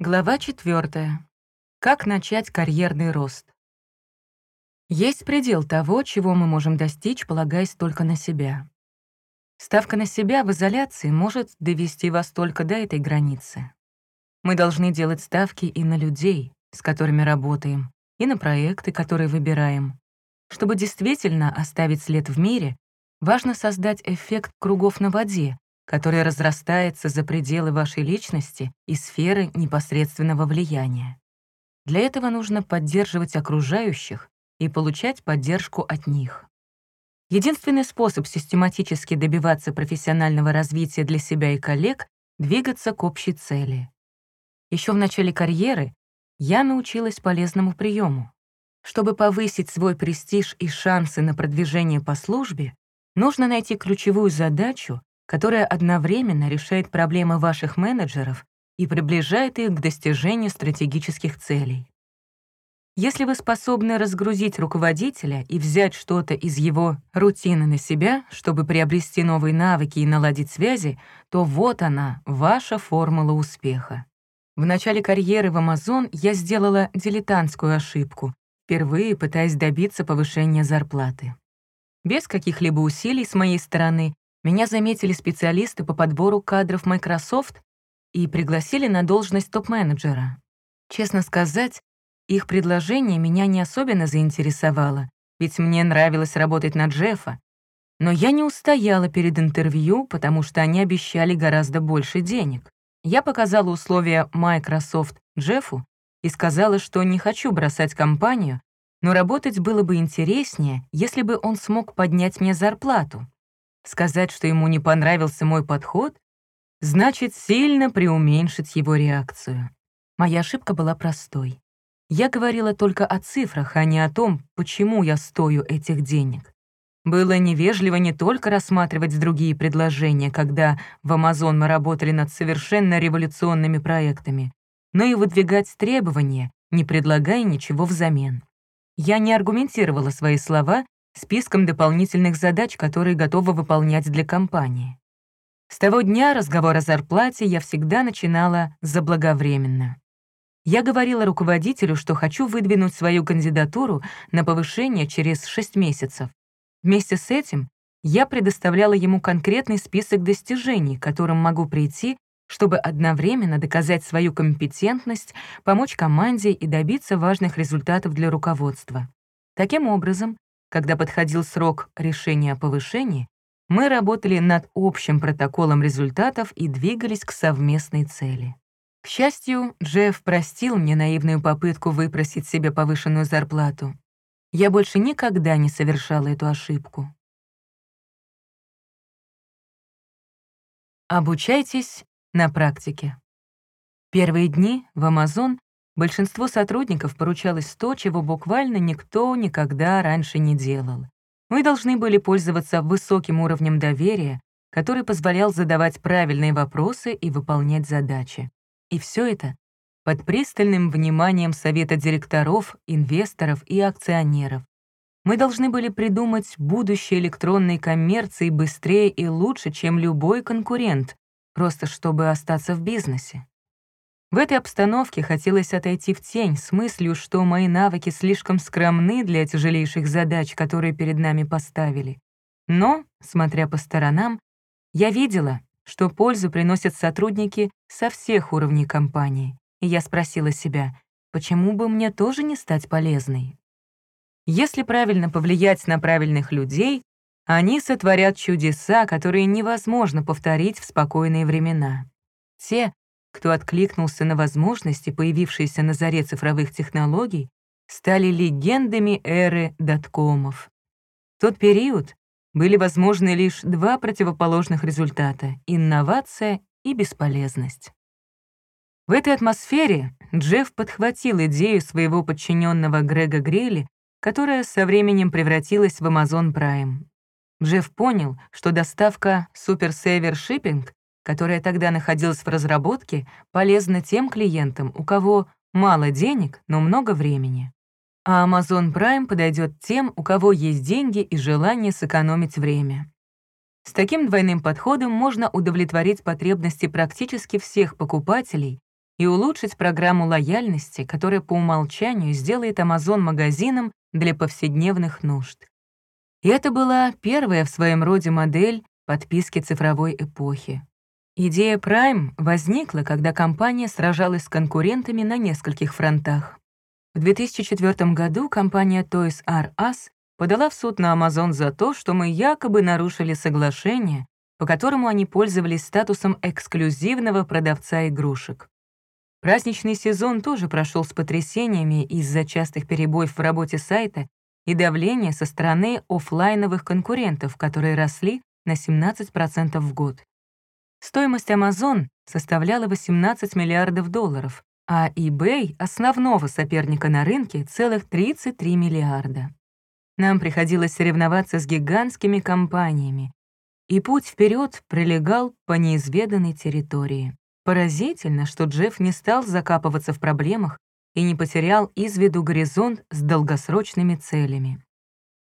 Глава 4. Как начать карьерный рост? Есть предел того, чего мы можем достичь, полагаясь только на себя. Ставка на себя в изоляции может довести вас только до этой границы. Мы должны делать ставки и на людей, с которыми работаем, и на проекты, которые выбираем. Чтобы действительно оставить след в мире, важно создать эффект кругов на воде, который разрастается за пределы вашей личности и сферы непосредственного влияния. Для этого нужно поддерживать окружающих и получать поддержку от них. Единственный способ систематически добиваться профессионального развития для себя и коллег — двигаться к общей цели. Еще в начале карьеры я научилась полезному приему. Чтобы повысить свой престиж и шансы на продвижение по службе, нужно найти ключевую задачу, которая одновременно решает проблемы ваших менеджеров и приближает их к достижению стратегических целей. Если вы способны разгрузить руководителя и взять что-то из его рутины на себя, чтобы приобрести новые навыки и наладить связи, то вот она, ваша формула успеха. В начале карьеры в Amazon я сделала дилетантскую ошибку, впервые пытаясь добиться повышения зарплаты. Без каких-либо усилий с моей стороны меня заметили специалисты по подбору кадров Microsoft и пригласили на должность топ-менеджера. Честно сказать, их предложение меня не особенно заинтересовало, ведь мне нравилось работать на Джеффа. Но я не устояла перед интервью, потому что они обещали гораздо больше денег. Я показала условия Microsoft Джеффу и сказала, что не хочу бросать компанию, но работать было бы интереснее, если бы он смог поднять мне зарплату. Сказать, что ему не понравился мой подход, значит сильно преуменьшить его реакцию. Моя ошибка была простой. Я говорила только о цифрах, а не о том, почему я стою этих денег. Было невежливо не только рассматривать другие предложения, когда в Amazon мы работали над совершенно революционными проектами, но и выдвигать требования, не предлагая ничего взамен. Я не аргументировала свои слова списком дополнительных задач, которые готова выполнять для компании. С того дня разговор о зарплате я всегда начинала заблаговременно. Я говорила руководителю, что хочу выдвинуть свою кандидатуру на повышение через 6 месяцев. Вместе с этим я предоставляла ему конкретный список достижений, к которым могу прийти, чтобы одновременно доказать свою компетентность, помочь команде и добиться важных результатов для руководства. Таким образом, когда подходил срок решения о повышении, мы работали над общим протоколом результатов и двигались к совместной цели. К счастью, Джефф простил мне наивную попытку выпросить себе повышенную зарплату. Я больше никогда не совершала эту ошибку. Обучайтесь на практике. Первые дни в Amazon Большинство сотрудников поручалось то, чего буквально никто никогда раньше не делал. Мы должны были пользоваться высоким уровнем доверия, который позволял задавать правильные вопросы и выполнять задачи. И все это под пристальным вниманием совета директоров, инвесторов и акционеров. Мы должны были придумать будущее электронной коммерции быстрее и лучше, чем любой конкурент, просто чтобы остаться в бизнесе. В этой обстановке хотелось отойти в тень с мыслью, что мои навыки слишком скромны для тяжелейших задач, которые перед нами поставили. Но, смотря по сторонам, я видела, что пользу приносят сотрудники со всех уровней компании, и я спросила себя, почему бы мне тоже не стать полезной? Если правильно повлиять на правильных людей, они сотворят чудеса, которые невозможно повторить в спокойные времена. Те, кто откликнулся на возможности, появившиеся на заре цифровых технологий, стали легендами эры доткомов. В тот период были возможны лишь два противоположных результата — инновация и бесполезность. В этой атмосфере Джефф подхватил идею своего подчиненного Грега Грелли, которая со временем превратилась в Amazon Prime. Джефф понял, что доставка Super Saver Shipping которая тогда находилась в разработке, полезна тем клиентам, у кого мало денег, но много времени. А Amazon Prime подойдет тем, у кого есть деньги и желание сэкономить время. С таким двойным подходом можно удовлетворить потребности практически всех покупателей и улучшить программу лояльности, которая по умолчанию сделает Amazon магазином для повседневных нужд. И это была первая в своем роде модель подписки цифровой эпохи. Идея Prime возникла, когда компания сражалась с конкурентами на нескольких фронтах. В 2004 году компания Toys R Us подала в суд на Amazon за то, что мы якобы нарушили соглашение, по которому они пользовались статусом эксклюзивного продавца игрушек. Праздничный сезон тоже прошел с потрясениями из-за частых перебоев в работе сайта и давления со стороны офлайновых конкурентов, которые росли на 17% в год. Стоимость Amazon составляла 18 миллиардов долларов, а eBay, основного соперника на рынке, целых 33 миллиарда. Нам приходилось соревноваться с гигантскими компаниями, и путь вперед пролегал по неизведанной территории. Поразительно, что Джефф не стал закапываться в проблемах и не потерял из виду горизонт с долгосрочными целями.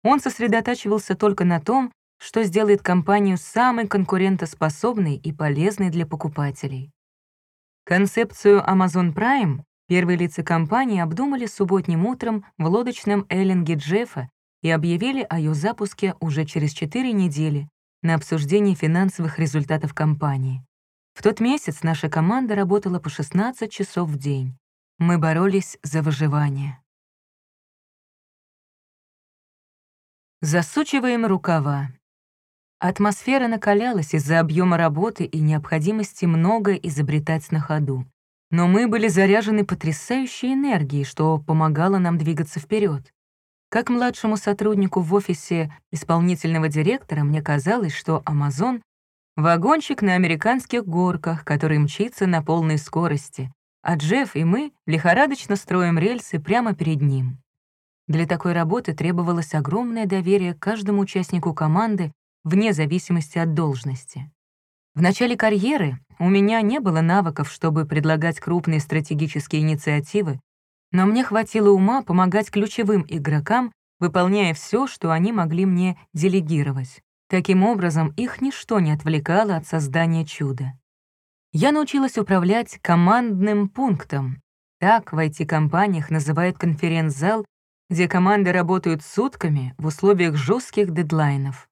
Он сосредотачивался только на том, что сделает компанию самой конкурентоспособной и полезной для покупателей. Концепцию Amazon Prime первые лица компании обдумали субботним утром в лодочном эллинге Джеффа и объявили о ее запуске уже через 4 недели на обсуждении финансовых результатов компании. В тот месяц наша команда работала по 16 часов в день. Мы боролись за выживание. Засучиваем рукава. Атмосфера накалялась из-за объема работы и необходимости многое изобретать на ходу. Но мы были заряжены потрясающей энергией, что помогало нам двигаться вперед. Как младшему сотруднику в офисе исполнительного директора мне казалось, что Amazon — вагончик на американских горках, который мчится на полной скорости, а Джефф и мы лихорадочно строим рельсы прямо перед ним. Для такой работы требовалось огромное доверие каждому участнику команды вне зависимости от должности. В начале карьеры у меня не было навыков, чтобы предлагать крупные стратегические инициативы, но мне хватило ума помогать ключевым игрокам, выполняя все, что они могли мне делегировать. Таким образом, их ничто не отвлекало от создания чуда. Я научилась управлять командным пунктом. Так в IT-компаниях называют конференц-зал, где команды работают сутками в условиях жестких дедлайнов.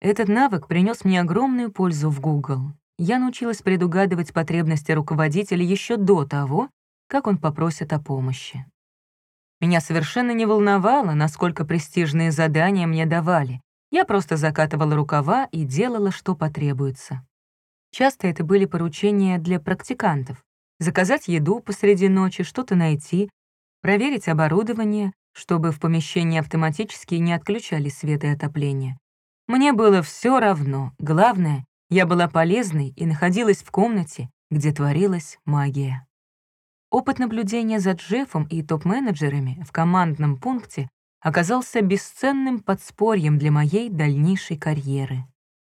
Этот навык принес мне огромную пользу в Google. Я научилась предугадывать потребности руководителя еще до того, как он попросит о помощи. Меня совершенно не волновало, насколько престижные задания мне давали. Я просто закатывала рукава и делала, что потребуется. Часто это были поручения для практикантов. Заказать еду посреди ночи, что-то найти, проверить оборудование, чтобы в помещении автоматически не отключали свет и отопление, мне было все равно. Главное, я была полезной и находилась в комнате, где творилась магия. Опыт наблюдения за Джеффом и топ-менеджерами в командном пункте оказался бесценным подспорьем для моей дальнейшей карьеры.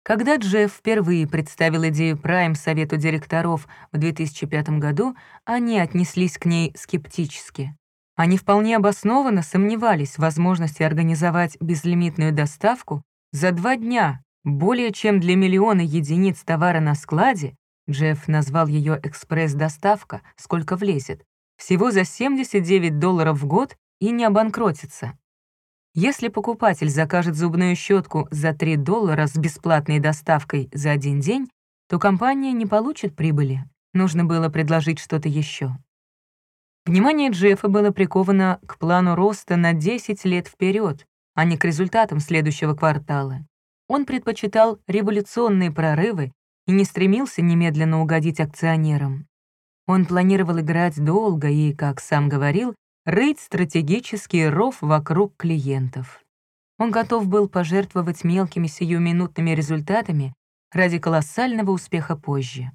Когда Джефф впервые представил идею Prime совету директоров в 2005 году, они отнеслись к ней скептически. Они вполне обоснованно сомневались в возможности организовать безлимитную доставку за два дня, более чем для миллиона единиц товара на складе, Джефф назвал ее экспресс-доставка, сколько влезет, всего за 79 долларов в год и не обанкротится. Если покупатель закажет зубную щетку за 3 доллара с бесплатной доставкой за один день, то компания не получит прибыли. Нужно было предложить что-то еще. Внимание Джеффа было приковано к плану роста на 10 лет вперед, а не к результатам следующего квартала. Он предпочитал революционные прорывы и не стремился немедленно угодить акционерам. Он планировал играть долго и, как сам говорил, рыть стратегический ров вокруг клиентов. Он готов был пожертвовать мелкими сиюминутными результатами ради колоссального успеха позже.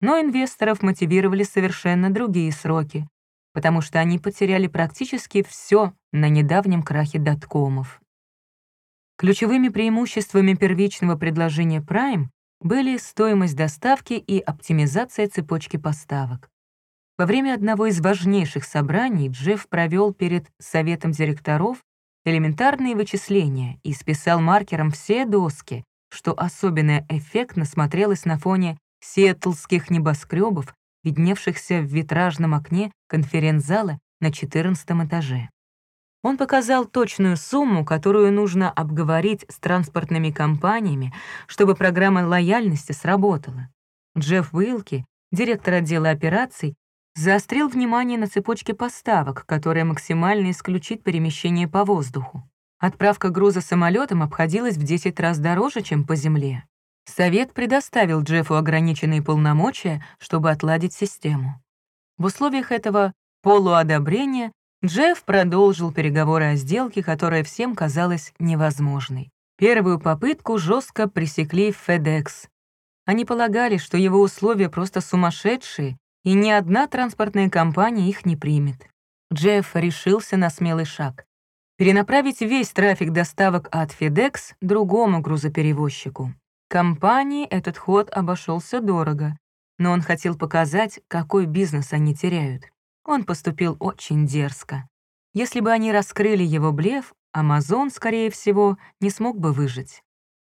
Но инвесторов мотивировали совершенно другие сроки, потому что они потеряли практически все на недавнем крахе доткомов. Ключевыми преимуществами первичного предложения Prime были стоимость доставки и оптимизация цепочки поставок. Во время одного из важнейших собраний Джефф провел перед советом директоров элементарные вычисления и списал маркером все доски, что особенно эффектно смотрелось на фоне сиэтлских небоскребов видневшихся в витражном окне конференц-зала на 14 этаже. Он показал точную сумму, которую нужно обговорить с транспортными компаниями, чтобы программа лояльности сработала. Джефф Уилки, директор отдела операций, заострил внимание на цепочке поставок, которая максимально исключит перемещение по воздуху. Отправка груза самолетом обходилась в 10 раз дороже, чем по земле. Совет предоставил Джеффу ограниченные полномочия, чтобы отладить систему. В условиях этого полуодобрения Джефф продолжил переговоры о сделке, которая всем казалась невозможной. Первую попытку жестко пресекли FedEx. Они полагали, что его условия просто сумасшедшие, и ни одна транспортная компания их не примет. Джефф решился на смелый шаг — перенаправить весь трафик доставок от FedEx другому грузоперевозчику. Компании этот ход обошелся дорого, но он хотел показать, какой бизнес они теряют. Он поступил очень дерзко. Если бы они раскрыли его блеф, Амазон, скорее всего, не смог бы выжить.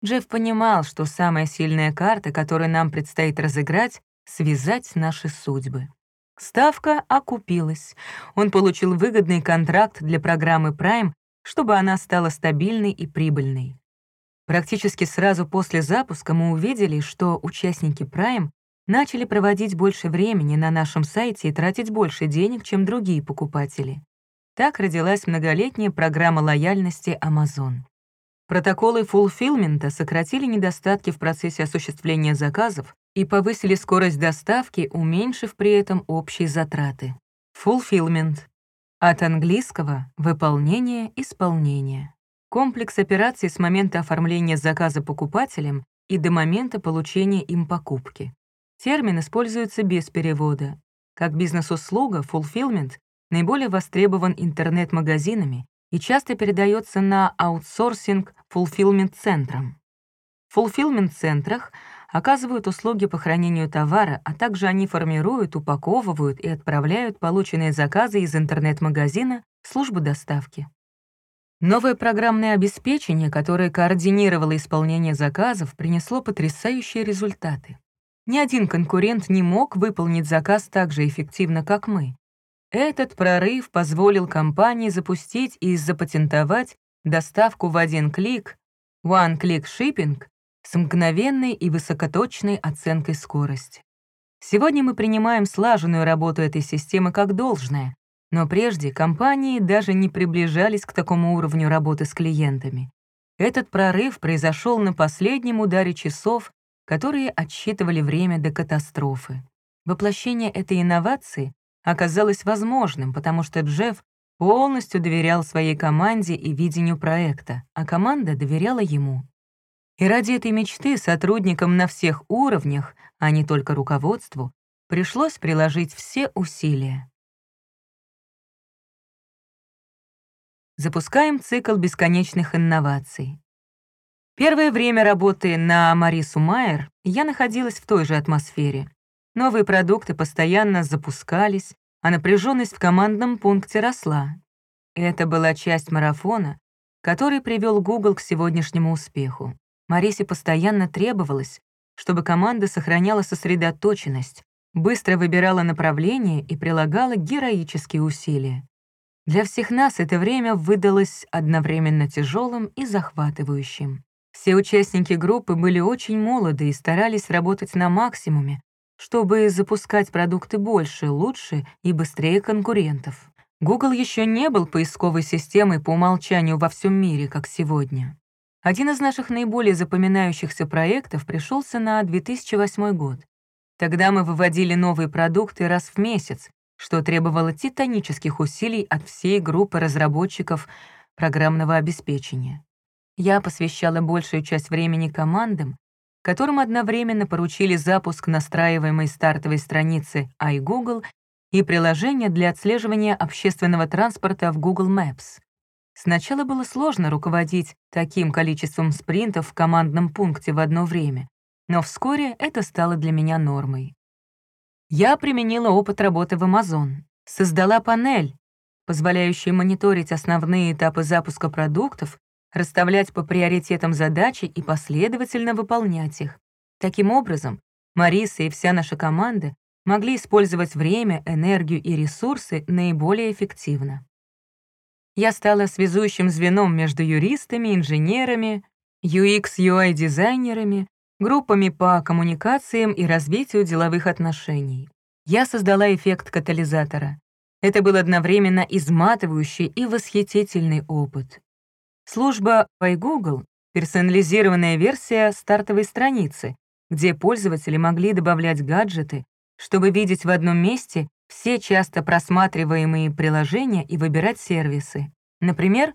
Джефф понимал, что самая сильная карта, которую нам предстоит разыграть, — связать наши судьбы. Ставка окупилась. Он получил выгодный контракт для программы Prime, чтобы она стала стабильной и прибыльной. Практически сразу после запуска мы увидели, что участники Prime начали проводить больше времени на нашем сайте и тратить больше денег, чем другие покупатели. Так родилась многолетняя программа лояльности Amazon. Протоколы фулфилмента сократили недостатки в процессе осуществления заказов и повысили скорость доставки, уменьшив при этом общие затраты. Fulfillment. От английского «выполнение, исполнение». Комплекс операций с момента оформления заказа покупателем и до момента получения им покупки. Термин используется без перевода. Как бизнес-услуга, fulfillment наиболее востребован интернет-магазинами и часто передается на аутсорсинг fulfillment-центрам. В fulfillment-центрах оказывают услуги по хранению товара, а также они формируют, упаковывают и отправляют полученные заказы из интернет-магазина в службу доставки. Новое программное обеспечение, которое координировало исполнение заказов, принесло потрясающие результаты. Ни один конкурент не мог выполнить заказ так же эффективно, как мы. Этот прорыв позволил компании запустить и запатентовать доставку в один клик, One Click Shipping, с мгновенной и высокоточной оценкой скорости. Сегодня мы принимаем слаженную работу этой системы как должное, но прежде компании даже не приближались к такому уровню работы с клиентами. Этот прорыв произошел на последнем ударе часов которые отсчитывали время до катастрофы. Воплощение этой инновации оказалось возможным, потому что Джефф полностью доверял своей команде и видению проекта, а команда доверяла ему. И ради этой мечты сотрудникам на всех уровнях, а не только руководству, пришлось приложить все усилия. Запускаем цикл бесконечных инноваций. Первое время работы на Марису Майер я находилась в той же атмосфере. Новые продукты постоянно запускались, а напряженность в командном пункте росла. Это была часть марафона, который привел Google к сегодняшнему успеху. Марисе постоянно требовалось, чтобы команда сохраняла сосредоточенность, быстро выбирала направление и прилагала героические усилия. Для всех нас это время выдалось одновременно тяжелым и захватывающим. Все участники группы были очень молоды и старались работать на максимуме, чтобы запускать продукты больше, лучше и быстрее конкурентов. Google еще не был поисковой системой по умолчанию во всем мире, как сегодня. Один из наших наиболее запоминающихся проектов пришелся на 2008 год. Тогда мы выводили новые продукты раз в месяц, что требовало титанических усилий от всей группы разработчиков программного обеспечения. Я посвящала большую часть времени командам, которым одновременно поручили запуск настраиваемой стартовой страницы iGoogle и приложения для отслеживания общественного транспорта в Google Maps. Сначала было сложно руководить таким количеством спринтов в командном пункте в одно время, но вскоре это стало для меня нормой. Я применила опыт работы в Amazon, создала панель, позволяющую мониторить основные этапы запуска продуктов расставлять по приоритетам задачи и последовательно выполнять их. Таким образом, Мариса и вся наша команда могли использовать время, энергию и ресурсы наиболее эффективно. Я стала связующим звеном между юристами, инженерами, UX-UI-дизайнерами, группами по коммуникациям и развитию деловых отношений. Я создала эффект катализатора. Это был одновременно изматывающий и восхитительный опыт. Служба iGoogle — персонализированная версия стартовой страницы, где пользователи могли добавлять гаджеты, чтобы видеть в одном месте все часто просматриваемые приложения и выбирать сервисы. Например,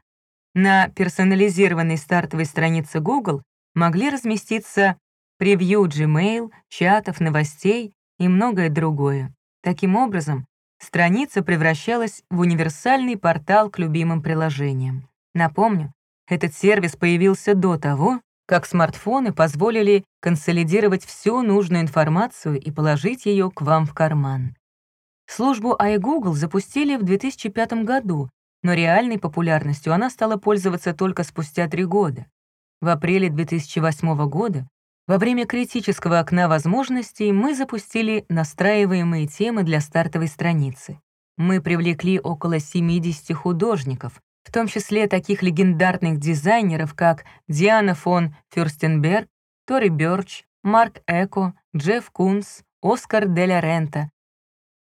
на персонализированной стартовой странице Google могли разместиться превью Gmail, чатов, новостей и многое другое. Таким образом, страница превращалась в универсальный портал к любимым приложениям. Напомню, этот сервис появился до того, как смартфоны позволили консолидировать всю нужную информацию и положить ее к вам в карман. Службу iGoogle запустили в 2005 году, но реальной популярностью она стала пользоваться только спустя три года. В апреле 2008 года, во время критического окна возможностей, мы запустили настраиваемые темы для стартовой страницы. Мы привлекли около 70 художников, в том числе таких легендарных дизайнеров, как Диана фон Фюрстенберг, Тори Бёрч, Марк Эко, Джефф Кунс, Оскар де ла Рента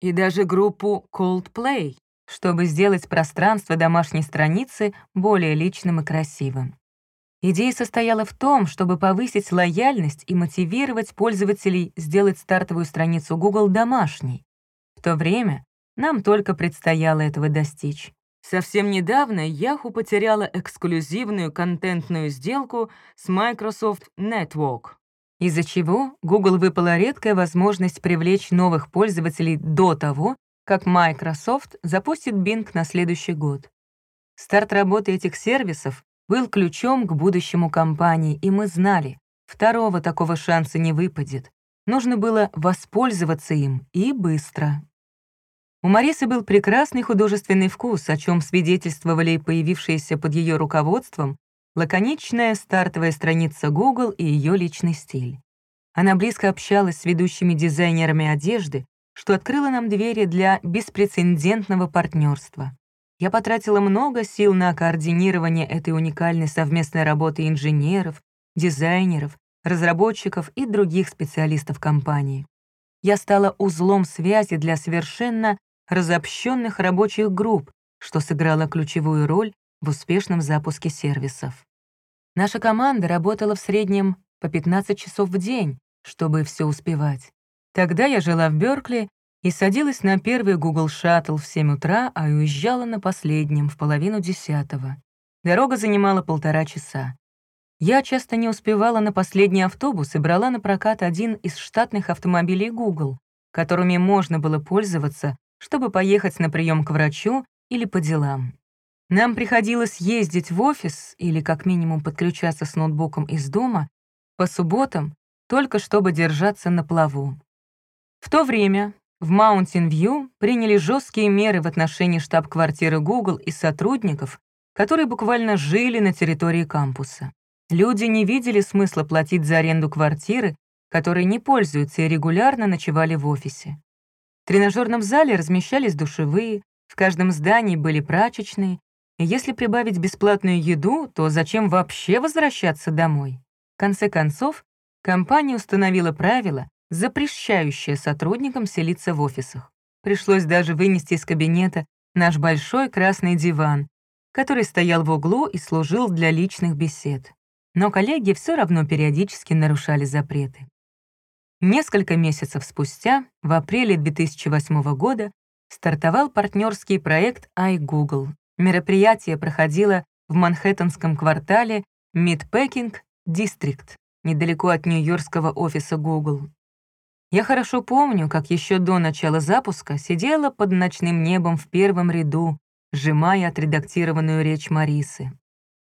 и даже группу Coldplay, чтобы сделать пространство домашней страницы более личным и красивым. Идея состояла в том, чтобы повысить лояльность и мотивировать пользователей сделать стартовую страницу Google домашней. В то время нам только предстояло этого достичь. Совсем недавно Yahoo потеряла эксклюзивную контентную сделку с Microsoft Network, из-за чего Google выпала редкая возможность привлечь новых пользователей до того, как Microsoft запустит Bing на следующий год. Старт работы этих сервисов был ключом к будущему компании, и мы знали, второго такого шанса не выпадет. Нужно было воспользоваться им и быстро. У Марисы был прекрасный художественный вкус, о чем свидетельствовали появившиеся под ее руководством лаконичная стартовая страница Google и ее личный стиль. Она близко общалась с ведущими дизайнерами одежды, что открыло нам двери для беспрецедентного партнерства. Я потратила много сил на координирование этой уникальной совместной работы инженеров, дизайнеров, разработчиков и других специалистов компании. Я стала узлом связи для совершенно разобщенных рабочих групп, что сыграло ключевую роль в успешном запуске сервисов. Наша команда работала в среднем по 15 часов в день, чтобы все успевать. Тогда я жила в Бёркли и садилась на первый Google Shuttle в 7 утра, а уезжала на последнем в половину десятого. Дорога занимала полтора часа. Я часто не успевала на последний автобус и брала на прокат один из штатных автомобилей Google, которыми можно было пользоваться чтобы поехать на прием к врачу или по делам. Нам приходилось ездить в офис или как минимум подключаться с ноутбуком из дома по субботам, только чтобы держаться на плаву. В то время в Mountain View приняли жесткие меры в отношении штаб-квартиры Google и сотрудников, которые буквально жили на территории кампуса. Люди не видели смысла платить за аренду квартиры, которые не пользуются и регулярно ночевали в офисе. Тренажерном зале размещались душевые, в каждом здании были прачечные, и если прибавить бесплатную еду, то зачем вообще возвращаться домой? В конце концов, компания установила правило, запрещающее сотрудникам селиться в офисах. Пришлось даже вынести из кабинета наш большой красный диван, который стоял в углу и служил для личных бесед. Но коллеги все равно периодически нарушали запреты. Несколько месяцев спустя, в апреле 2008 года, стартовал партнерский проект iGoogle. Мероприятие проходило в Манхэттенском квартале Мидпекинг Дистрикт, недалеко от нью-йоркского офиса Google. Я хорошо помню, как еще до начала запуска сидела под ночным небом в первом ряду, сжимая отредактированную речь Марисы.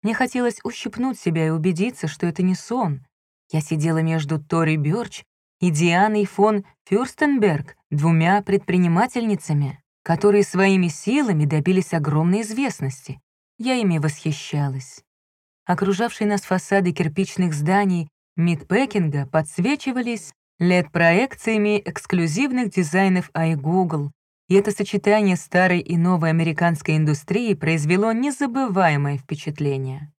Мне хотелось ущипнуть себя и убедиться, что это не сон. Я сидела между Тори Бёрч и Дианой фон Фюрстенберг, двумя предпринимательницами, которые своими силами добились огромной известности. Я ими восхищалась. Окружавшие нас фасады кирпичных зданий Мидпекинга подсвечивались LED-проекциями эксклюзивных дизайнов iGoogle, и это сочетание старой и новой американской индустрии произвело незабываемое впечатление.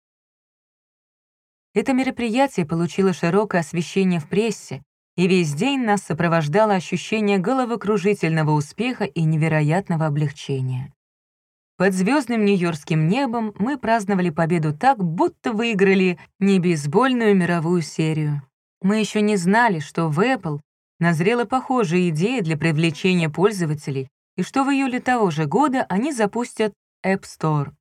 Это мероприятие получило широкое освещение в прессе, и весь день нас сопровождало ощущение головокружительного успеха и невероятного облегчения. Под звездным нью-йоркским небом мы праздновали победу так, будто выиграли не бейсбольную мировую серию. Мы еще не знали, что в Apple назрела похожая идея для привлечения пользователей и что в июле того же года они запустят App Store.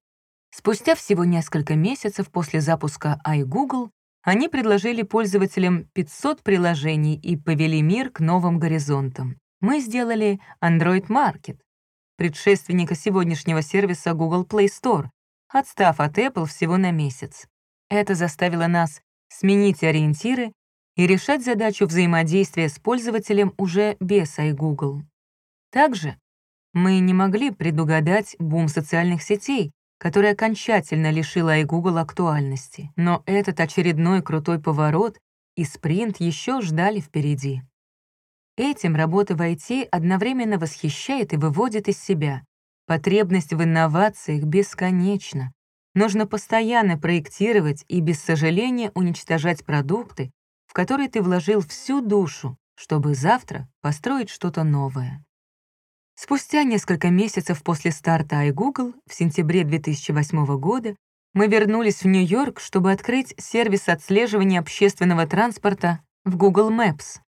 Спустя всего несколько месяцев после запуска iGoogle они предложили пользователям 500 приложений и повели мир к новым горизонтам. Мы сделали Android Market, предшественника сегодняшнего сервиса Google Play Store, отстав от Apple всего на месяц. Это заставило нас сменить ориентиры и решать задачу взаимодействия с пользователем уже без iGoogle. Также мы не могли предугадать бум социальных сетей, который окончательно лишил iGoogle актуальности, но этот очередной крутой поворот и спринт еще ждали впереди. Этим работа в IT одновременно восхищает и выводит из себя. Потребность в инновациях бесконечна. Нужно постоянно проектировать и без сожаления уничтожать продукты, в которые ты вложил всю душу, чтобы завтра построить что-то новое. Спустя несколько месяцев после старта iGoogle в сентябре 2008 года мы вернулись в Нью-Йорк, чтобы открыть сервис отслеживания общественного транспорта в Google Maps.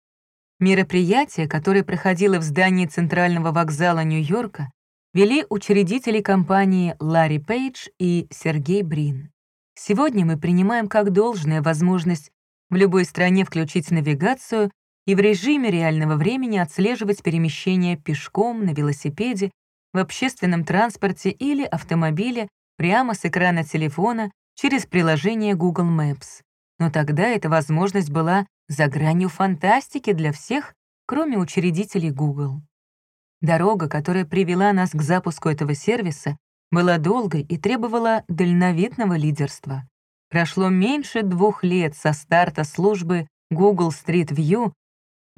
Мероприятие, которое проходило в здании Центрального вокзала Нью-Йорка, вели учредители компании Ларри Пейдж и Сергей Брин. Сегодня мы принимаем как должное возможность в любой стране включить навигацию и в режиме реального времени отслеживать перемещение пешком, на велосипеде, в общественном транспорте или автомобиле прямо с экрана телефона через приложение Google Maps. Но тогда эта возможность была за гранью фантастики для всех, кроме учредителей Google. Дорога, которая привела нас к запуску этого сервиса, была долгой и требовала дальновидного лидерства. Прошло меньше двух лет со старта службы Google Street View,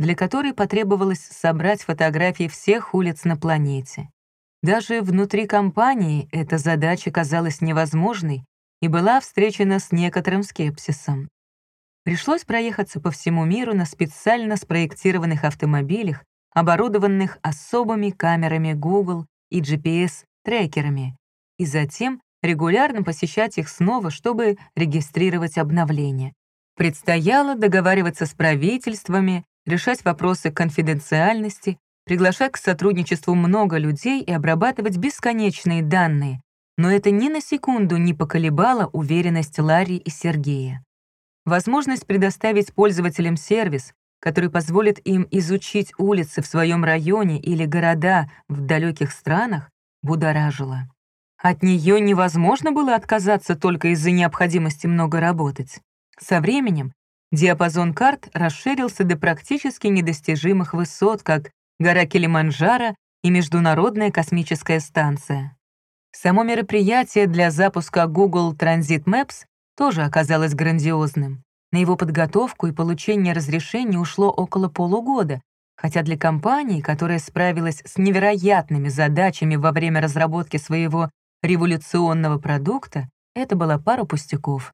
для которой потребовалось собрать фотографии всех улиц на планете. Даже внутри компании эта задача казалась невозможной и была встречена с некоторым скепсисом. Пришлось проехаться по всему миру на специально спроектированных автомобилях, оборудованных особыми камерами Google и GPS-трекерами, и затем регулярно посещать их снова, чтобы регистрировать обновления. Предстояло договариваться с правительствами, решать вопросы конфиденциальности, приглашать к сотрудничеству много людей и обрабатывать бесконечные данные, но это ни на секунду не поколебало уверенность Ларри и Сергея. Возможность предоставить пользователям сервис, который позволит им изучить улицы в своем районе или города в далеких странах, будоражила. От нее невозможно было отказаться только из-за необходимости много работать. Со временем диапазон карт расширился до практически недостижимых высот, как гора Килиманджаро и Международная космическая станция. Само мероприятие для запуска Google Transit Maps тоже оказалось грандиозным. На его подготовку и получение разрешения ушло около полугода, хотя для компании, которая справилась с невероятными задачами во время разработки своего революционного продукта, это была пара пустяков.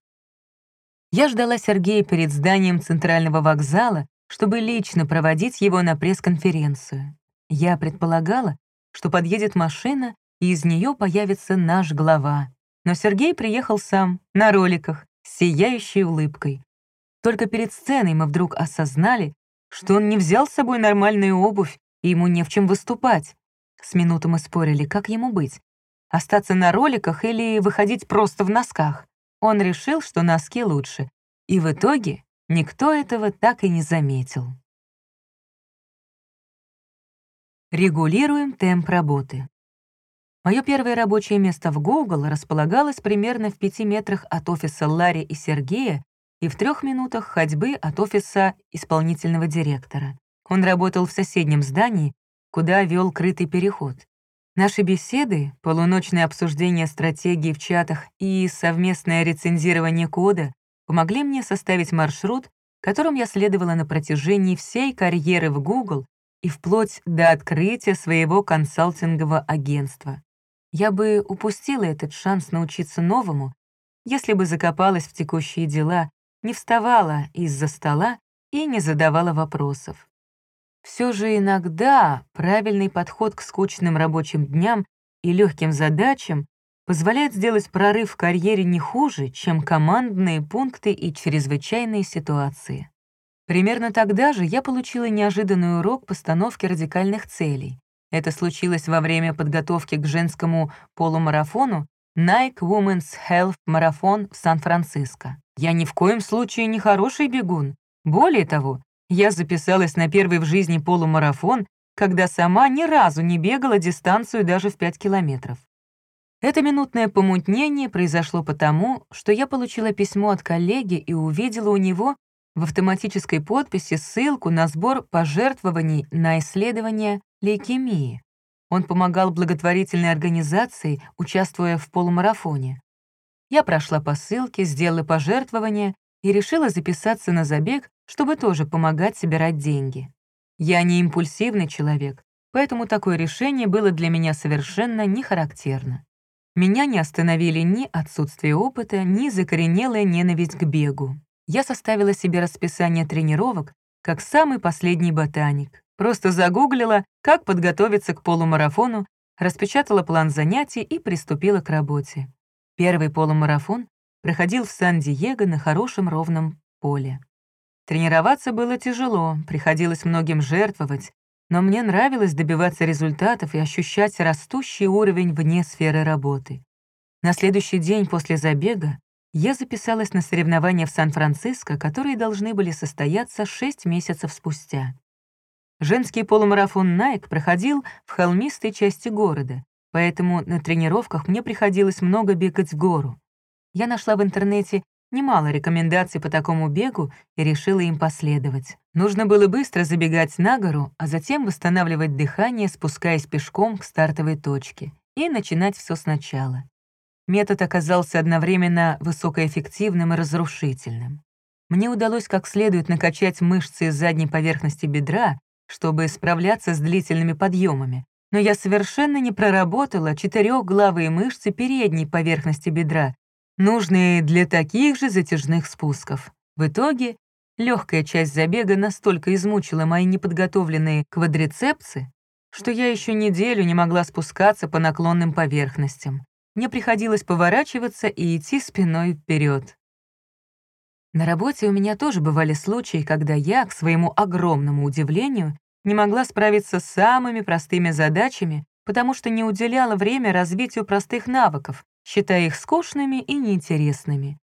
Я ждала Сергея перед зданием центрального вокзала, чтобы лично проводить его на пресс-конференцию. Я предполагала, что подъедет машина, и из нее появится наш глава. Но Сергей приехал сам, на роликах, с сияющей улыбкой. Только перед сценой мы вдруг осознали, что он не взял с собой нормальную обувь, и ему не в чем выступать. С минуты мы спорили, как ему быть. Остаться на роликах или выходить просто в носках. Он решил, что носки лучше. И в итоге никто этого так и не заметил. Регулируем темп работы. Мое первое рабочее место в Google располагалось примерно в пяти метрах от офиса Ларри и Сергея и в трех минутах ходьбы от офиса исполнительного директора. Он работал в соседнем здании, куда вел крытый переход. Наши беседы, полуночное обсуждение стратегий в чатах и совместное рецензирование кода помогли мне составить маршрут которым я следовала на протяжении всей карьеры в Google и вплоть до открытия своего консалтингового агентства. Я бы упустила этот шанс научиться новому, если бы закопалась в текущие дела, не вставала из-за стола и не задавала вопросов. Все же иногда правильный подход к скучным рабочим дням и легким задачам позволяет сделать прорыв в карьере не хуже, чем командные пункты и чрезвычайные ситуации. Примерно тогда же я получила неожиданный урок постановки радикальных целей. Это случилось во время подготовки к женскому полумарафону Nike Women's Health Marathon в Сан-Франциско. Я ни в коем случае не хороший бегун. Более того, я записалась на первый в жизни полумарафон, когда сама ни разу не бегала дистанцию даже в 5 километров. Это минутное помутнение произошло потому, что я получила письмо от коллеги и увидела у него в автоматической подписи ссылку на сбор пожертвований на исследование лейкемии. Он помогал благотворительной организации, участвуя в полумарафоне. Я прошла по ссылке, сделала пожертвование и решила записаться на забег, чтобы тоже помогать собирать деньги. Я не импульсивный человек, поэтому такое решение было для меня совершенно не характерно. Меня не остановили ни отсутствие опыта, ни закоренелая ненависть к бегу. Я составила себе расписание тренировок, как самый последний ботаник. Просто загуглила, как подготовиться к полумарафону, распечатала план занятий и приступила к работе. Первый полумарафон проходил в Сан-Диего на хорошем ровном поле. Тренироваться было тяжело, приходилось многим жертвовать, но мне нравилось добиваться результатов и ощущать растущий уровень вне сферы работы. На следующий день после забега я записалась на соревнования в Сан-Франциско, которые должны были состояться 6 месяцев спустя. Женский полумарафон Nike проходил в холмистой части города, поэтому на тренировках мне приходилось много бегать в гору. Я нашла в интернете немало рекомендаций по такому бегу и решила им последовать. Нужно было быстро забегать на гору, а затем восстанавливать дыхание, спускаясь пешком к стартовой точке, и начинать все сначала. Метод оказался одновременно высокоэффективным и разрушительным. Мне удалось как следует накачать мышцы задней поверхности бедра, чтобы справляться с длительными подъемами, но я совершенно не проработала четырехглавые мышцы передней поверхности бедра, нужные для таких же затяжных спусков. В итоге легкая часть забега настолько измучила мои неподготовленные квадрицепсы, что я еще неделю не могла спускаться по наклонным поверхностям. Мне приходилось поворачиваться и идти спиной вперед. На работе у меня тоже бывали случаи, когда я, к своему огромному удивлению, не могла справиться с самыми простыми задачами, потому что не уделяла время развитию простых навыков, считая их скучными и неинтересными.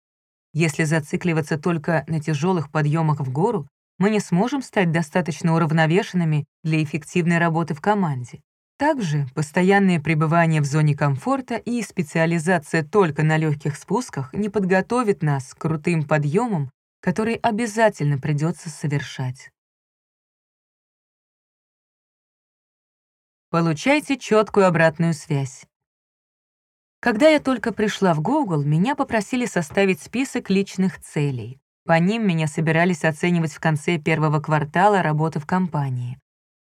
Если зацикливаться только на тяжелых подъемах в гору, мы не сможем стать достаточно уравновешенными для эффективной работы в команде. Также постоянное пребывание в зоне комфорта и специализация только на легких спусках не подготовит нас к крутым подъемам, которые обязательно придется совершать. Получайте четкую обратную связь. Когда я только пришла в Google, меня попросили составить список личных целей. По ним меня собирались оценивать в конце первого квартала работы в компании.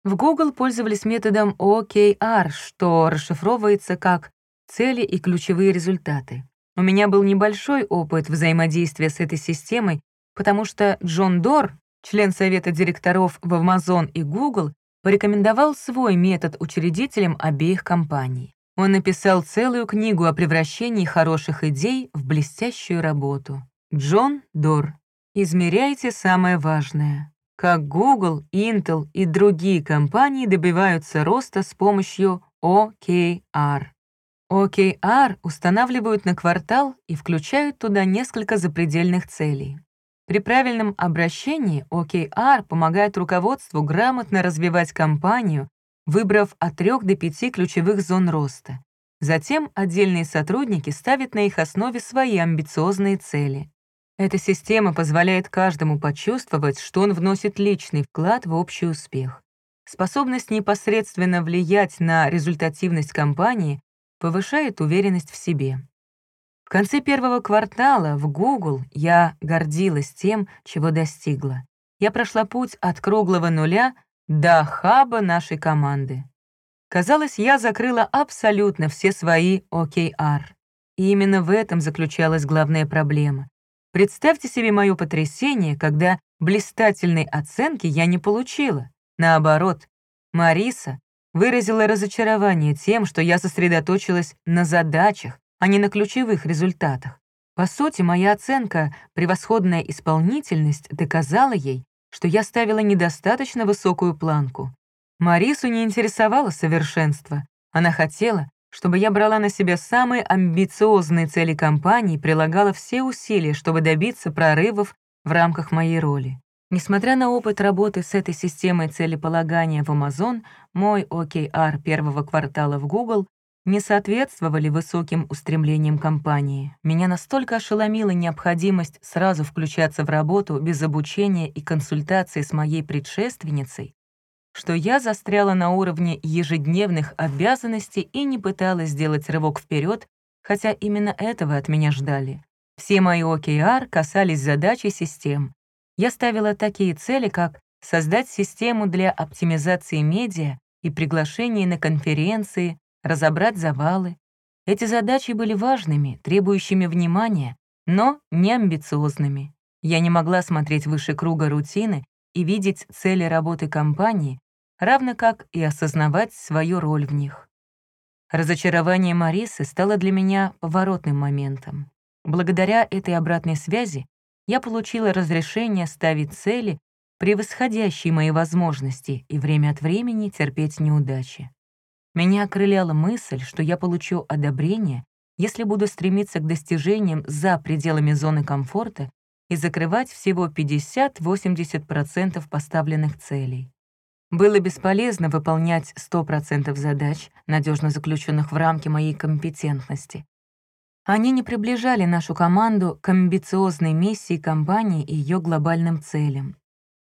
В Google пользовались методом OKR, что расшифровывается как «цели и ключевые результаты». У меня был небольшой опыт взаимодействия с этой системой, потому что Джон Дор, член совета директоров в Amazon и Google, порекомендовал свой метод учредителям обеих компаний. Он написал целую книгу о превращении хороших идей в блестящую работу. Джон Дор. Измеряйте самое важное. Как Google, Intel и другие компании добиваются роста с помощью OKR. OKR устанавливают на квартал и включают туда несколько запредельных целей. При правильном обращении OKR помогает руководству грамотно развивать компанию выбрав от 3 до 5 ключевых зон роста. Затем отдельные сотрудники ставят на их основе свои амбициозные цели. Эта система позволяет каждому почувствовать, что он вносит личный вклад в общий успех. Способность непосредственно влиять на результативность компании повышает уверенность в себе. В конце первого квартала в Google я гордилась тем, чего достигла. Я прошла путь от круглого нуля до хаба нашей команды. Казалось, я закрыла абсолютно все свои OKR. И именно в этом заключалась главная проблема. Представьте себе мое потрясение, когда блистательной оценки я не получила. Наоборот, Мариса выразила разочарование тем, что я сосредоточилась на задачах, а не на ключевых результатах. По сути, моя оценка «превосходная исполнительность» доказала ей, что я ставила недостаточно высокую планку. Марису не интересовало совершенство. Она хотела, чтобы я брала на себя самые амбициозные цели компании и прилагала все усилия, чтобы добиться прорывов в рамках моей роли. Несмотря на опыт работы с этой системой целеполагания в Amazon, мой OKR первого квартала в Google не соответствовали высоким устремлениям компании. Меня настолько ошеломила необходимость сразу включаться в работу без обучения и консультации с моей предшественницей, что я застряла на уровне ежедневных обязанностей и не пыталась сделать рывок вперед, хотя именно этого от меня ждали. Все мои OKR касались задачи систем. Я ставила такие цели, как создать систему для оптимизации медиа и приглашений на конференции, разобрать завалы. Эти задачи были важными, требующими внимания, но не амбициозными. Я не могла смотреть выше круга рутины и видеть цели работы компании, равно как и осознавать свою роль в них. Разочарование Марисы стало для меня поворотным моментом. Благодаря этой обратной связи я получила разрешение ставить цели, превосходящие мои возможности, и время от времени терпеть неудачи. Меня окрыляла мысль, что я получу одобрение, если буду стремиться к достижениям за пределами зоны комфорта и закрывать всего 50-80% поставленных целей. Было бесполезно выполнять 100% задач, надежно заключенных в рамки моей компетентности. Они не приближали нашу команду к амбициозной миссии компании и ее глобальным целям.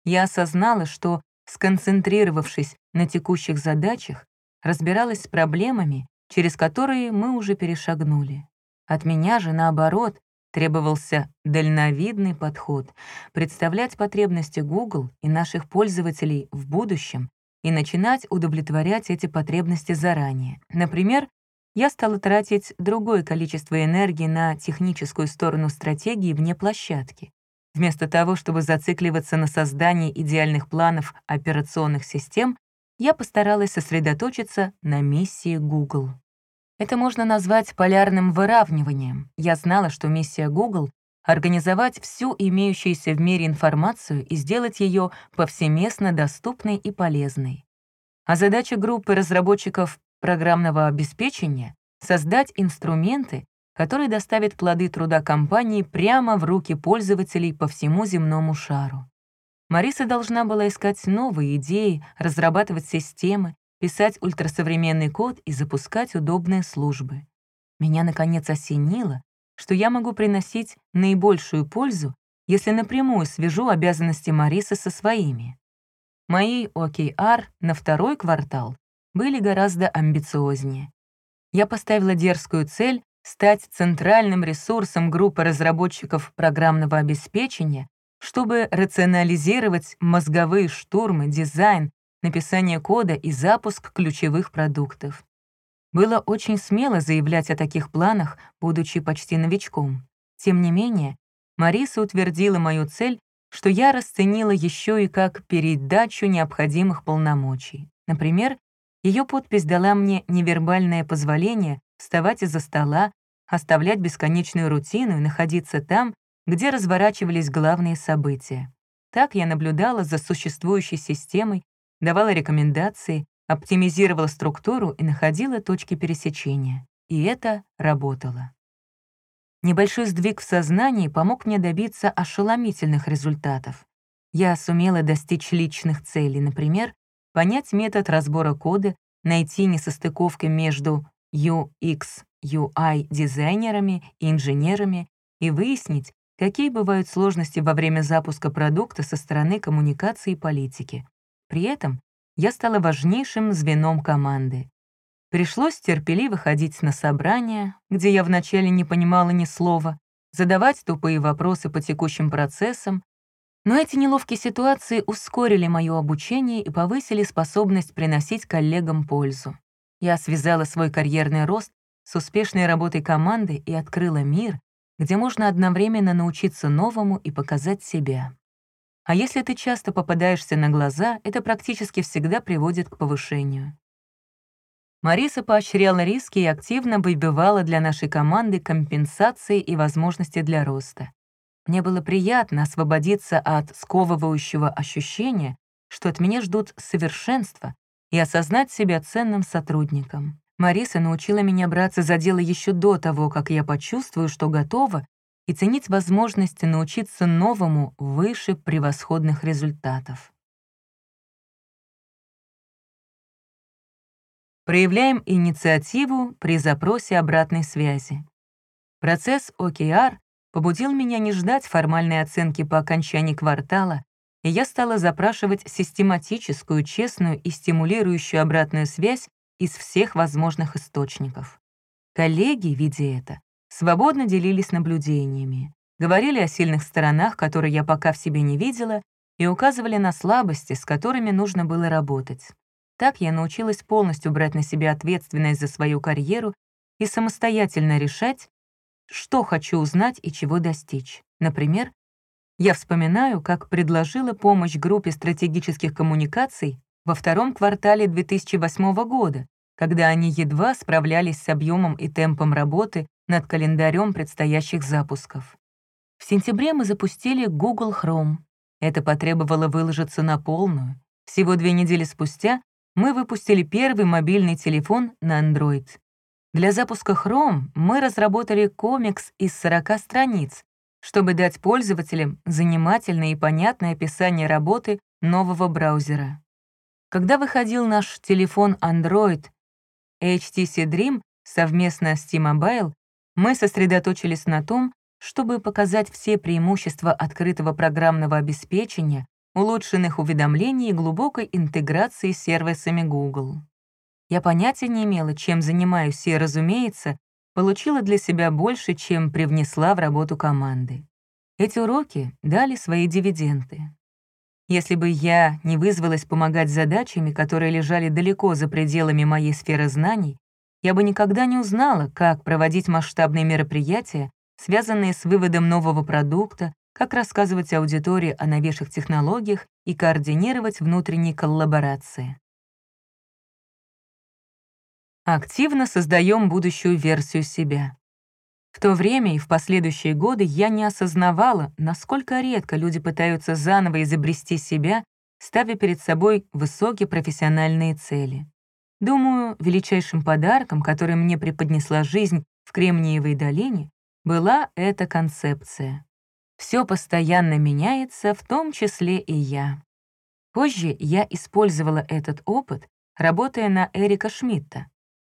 Я осознала, что, сконцентрировавшись на текущих задачах, разбиралась с проблемами, через которые мы уже перешагнули. От меня же, наоборот, требовался дальновидный подход, представлять потребности Google и наших пользователей в будущем и начинать удовлетворять эти потребности заранее. Например, я стала тратить другое количество энергии на техническую сторону стратегии вне площадки. Вместо того, чтобы зацикливаться на создании идеальных планов операционных систем, я постаралась сосредоточиться на миссии Google. Это можно назвать полярным выравниванием. Я знала, что миссия Google — организовать всю имеющуюся в мире информацию и сделать ее повсеместно доступной и полезной. А задача группы разработчиков программного обеспечения — создать инструменты, которые доставят плоды труда компании прямо в руки пользователей по всему земному шару. Мариса должна была искать новые идеи, разрабатывать системы, писать ультрасовременный код и запускать удобные службы. Меня, наконец, осенило, что я могу приносить наибольшую пользу, если напрямую свяжу обязанности Марисы со своими. Мои OKR на второй квартал были гораздо амбициознее. Я поставила дерзкую цель стать центральным ресурсом группы разработчиков программного обеспечения, чтобы рационализировать мозговые штурмы, дизайн, написание кода и запуск ключевых продуктов. Было очень смело заявлять о таких планах, будучи почти новичком. Тем не менее, Мариса утвердила мою цель, что я расценила еще и как передачу необходимых полномочий. Например, ее подпись дала мне невербальное позволение вставать из-за стола, оставлять бесконечную рутину и находиться там, где разворачивались главные события. Так я наблюдала за существующей системой, давала рекомендации, оптимизировала структуру и находила точки пересечения. И это работало. Небольшой сдвиг в сознании помог мне добиться ошеломительных результатов. Я сумела достичь личных целей, например, понять метод разбора кода, найти несостыковки между UX, UI-дизайнерами и инженерами и выяснить, какие бывают сложности во время запуска продукта со стороны коммуникации и политики. При этом я стала важнейшим звеном команды. Пришлось терпеливо ходить на собрания, где я вначале не понимала ни слова, задавать тупые вопросы по текущим процессам, но эти неловкие ситуации ускорили мое обучение и повысили способность приносить коллегам пользу. Я связала свой карьерный рост с успешной работой команды и открыла мир, где можно одновременно научиться новому и показать себя. А если ты часто попадаешься на глаза, это практически всегда приводит к повышению. Мариса поощряла риски и активно выбивала для нашей команды компенсации и возможности для роста. Мне было приятно освободиться от сковывающего ощущения, что от меня ждут совершенства, и осознать себя ценным сотрудником. Мариса научила меня браться за дело еще до того, как я почувствую, что готова, и ценить возможности научиться новому выше превосходных результатов. Проявляем инициативу при запросе обратной связи. Процесс OKR побудил меня не ждать формальной оценки по окончании квартала, и я стала запрашивать систематическую, честную и стимулирующую обратную связь из всех возможных источников. Коллеги, видя это, свободно делились наблюдениями, говорили о сильных сторонах, которые я пока в себе не видела, и указывали на слабости, с которыми нужно было работать. Так я научилась полностью брать на себя ответственность за свою карьеру и самостоятельно решать, что хочу узнать и чего достичь. Например, я вспоминаю, как предложила помощь группе стратегических коммуникаций во втором квартале 2008 года, когда они едва справлялись с объемом и темпом работы над календарем предстоящих запусков. В сентябре мы запустили Google Chrome. Это потребовало выложиться на полную. Всего две недели спустя мы выпустили первый мобильный телефон на Android. Для запуска Chrome мы разработали комикс из 40 страниц, чтобы дать пользователям занимательное и понятное описание работы нового браузера. Когда выходил наш телефон Android HTC Dream совместно с T-Mobile, мы сосредоточились на том, чтобы показать все преимущества открытого программного обеспечения, улучшенных уведомлений и глубокой интеграции с сервисами Google. Я понятия не имела, чем занимаюсь, и, разумеется, получила для себя больше, чем привнесла в работу команды. Эти уроки дали свои дивиденды. Если бы я не вызвалась помогать задачами, которые лежали далеко за пределами моей сферы знаний, я бы никогда не узнала, как проводить масштабные мероприятия, связанные с выводом нового продукта, как рассказывать аудитории о новейших технологиях и координировать внутренние коллаборации. Активно создаем будущую версию себя. В то время и в последующие годы я не осознавала, насколько редко люди пытаются заново изобрести себя, ставя перед собой высокие профессиональные цели. Думаю, величайшим подарком, который мне преподнесла жизнь в Кремниевой долине, была эта концепция. Все постоянно меняется, в том числе и я. Позже я использовала этот опыт, работая на Эрика Шмидта,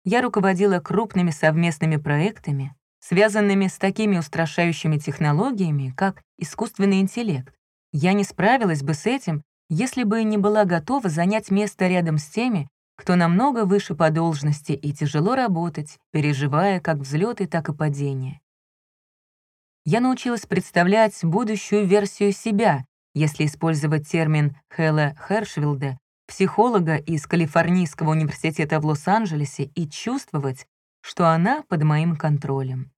я руководила крупными совместными проектами, связанными с такими устрашающими технологиями, как искусственный интеллект. Я не справилась бы с этим, если бы не была готова занять место рядом с теми, кто намного выше по должности и тяжело работать, переживая как взлеты, так и падения. Я научилась представлять будущую версию себя, если использовать термин Хэлла Хершвилда, психолога из Калифорнийского университета в Лос-Анджелесе и чувствовать, что она под моим контролем.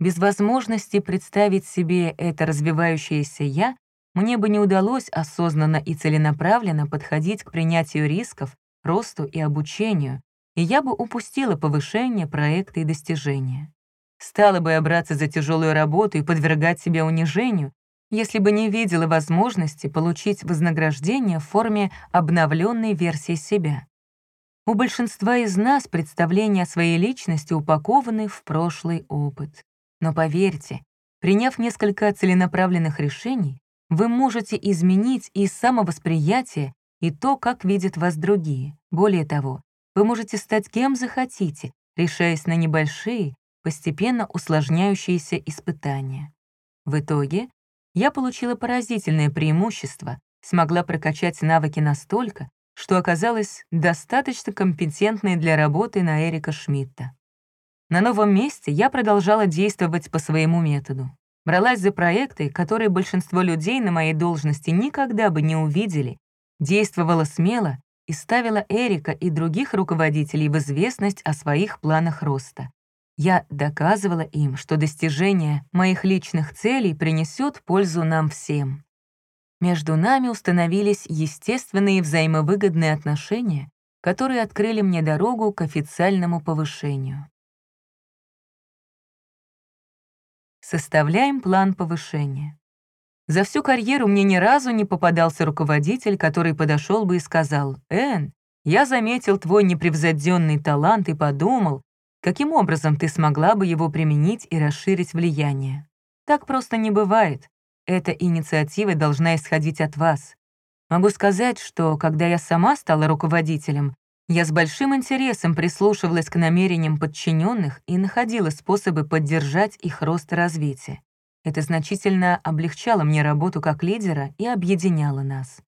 Без возможности представить себе это развивающееся «я» мне бы не удалось осознанно и целенаправленно подходить к принятию рисков, росту и обучению, и я бы упустила повышение проекта и достижения. Стала бы я браться за тяжелую работу и подвергать себя унижению, если бы не видела возможности получить вознаграждение в форме обновленной версии себя. У большинства из нас представления о своей личности упакованы в прошлый опыт. Но поверьте, приняв несколько целенаправленных решений, вы можете изменить и самовосприятие, и то, как видят вас другие. Более того, вы можете стать кем захотите, решаясь на небольшие, постепенно усложняющиеся испытания. В итоге я получила поразительное преимущество, смогла прокачать навыки настолько, что оказалась достаточно компетентной для работы на Эрика Шмидта. На новом месте я продолжала действовать по своему методу. Бралась за проекты, которые большинство людей на моей должности никогда бы не увидели, действовала смело и ставила Эрика и других руководителей в известность о своих планах роста. Я доказывала им, что достижение моих личных целей принесет пользу нам всем. Между нами установились естественные взаимовыгодные отношения, которые открыли мне дорогу к официальному повышению. Составляем план повышения. За всю карьеру мне ни разу не попадался руководитель, который подошел бы и сказал, «Энн, я заметил твой непревзойденный талант и подумал, каким образом ты смогла бы его применить и расширить влияние. Так просто не бывает. Эта инициатива должна исходить от вас. Могу сказать, что когда я сама стала руководителем, я с большим интересом прислушивалась к намерениям подчиненных и находила способы поддержать их рост и развитие. Это значительно облегчало мне работу как лидера и объединяло нас.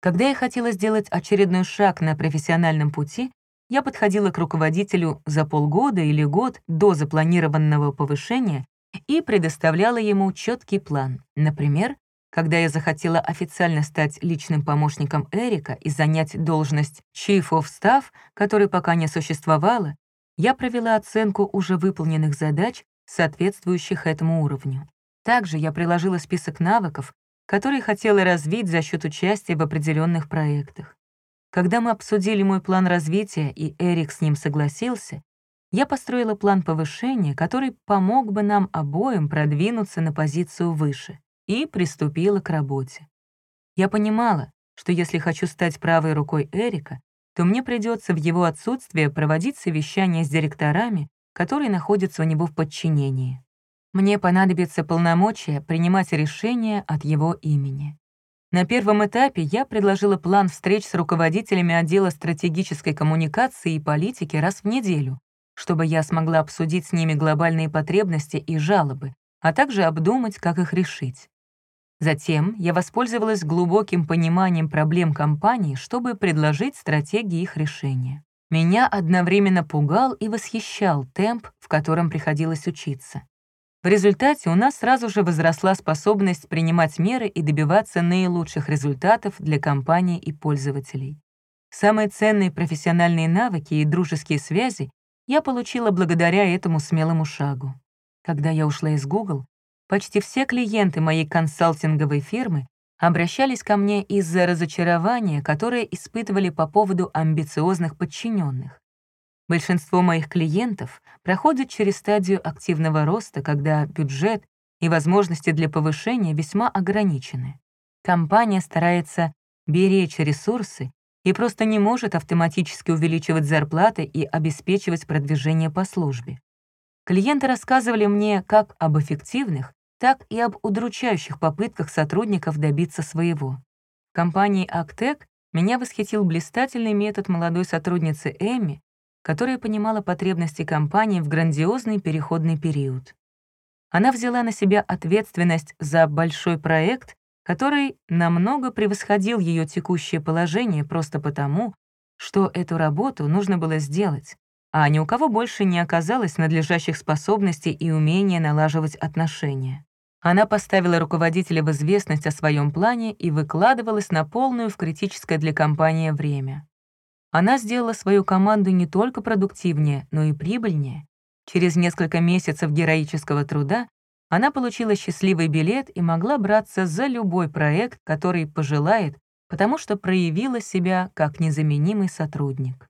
Когда я хотела сделать очередной шаг на профессиональном пути, я подходила к руководителю за полгода или год до запланированного повышения и предоставляла ему четкий план. Например, когда я захотела официально стать личным помощником Эрика и занять должность Chief of Staff, которой пока не существовало, я провела оценку уже выполненных задач, соответствующих этому уровню. Также я приложила список навыков, которые хотела развить за счет участия в определенных проектах. Когда мы обсудили мой план развития, и Эрик с ним согласился, я построила план повышения, который помог бы нам обоим продвинуться на позицию выше, и приступила к работе. Я понимала, что если хочу стать правой рукой Эрика, то мне придется в его отсутствие проводить совещания с директорами, которые находятся у него в подчинении. Мне понадобится полномочия принимать решения от его имени. На первом этапе я предложила план встреч с руководителями отдела стратегической коммуникации и политики раз в неделю, чтобы я смогла обсудить с ними глобальные потребности и жалобы, а также обдумать, как их решить. Затем я воспользовалась глубоким пониманием проблем компании, чтобы предложить стратегии их решения. Меня одновременно пугал и восхищал темп, в котором приходилось учиться. В результате у нас сразу же возросла способность принимать меры и добиваться наилучших результатов для компании и пользователей. Самые ценные профессиональные навыки и дружеские связи я получила благодаря этому смелому шагу. Когда я ушла из Google, почти все клиенты моей консалтинговой фирмы обращались ко мне из-за разочарования, которое испытывали по поводу амбициозных подчиненных. Большинство моих клиентов проходят через стадию активного роста, когда бюджет и возможности для повышения весьма ограничены. Компания старается беречь ресурсы и просто не может автоматически увеличивать зарплаты и обеспечивать продвижение по службе. Клиенты рассказывали мне как об эффективных, так и об удручающих попытках сотрудников добиться своего. В компании Actec меня восхитил блистательный метод молодой сотрудницы Эми, которая понимала потребности компании в грандиозный переходный период. Она взяла на себя ответственность за большой проект, который намного превосходил ее текущее положение просто потому, что эту работу нужно было сделать, а ни у кого больше не оказалось надлежащих способностей и умения налаживать отношения. Она поставила руководителя в известность о своем плане и выкладывалась на полную в критическое для компании время. Она сделала свою команду не только продуктивнее, но и прибыльнее. Через несколько месяцев героического труда она получила счастливый билет и могла браться за любой проект, который пожелает, потому что проявила себя как незаменимый сотрудник.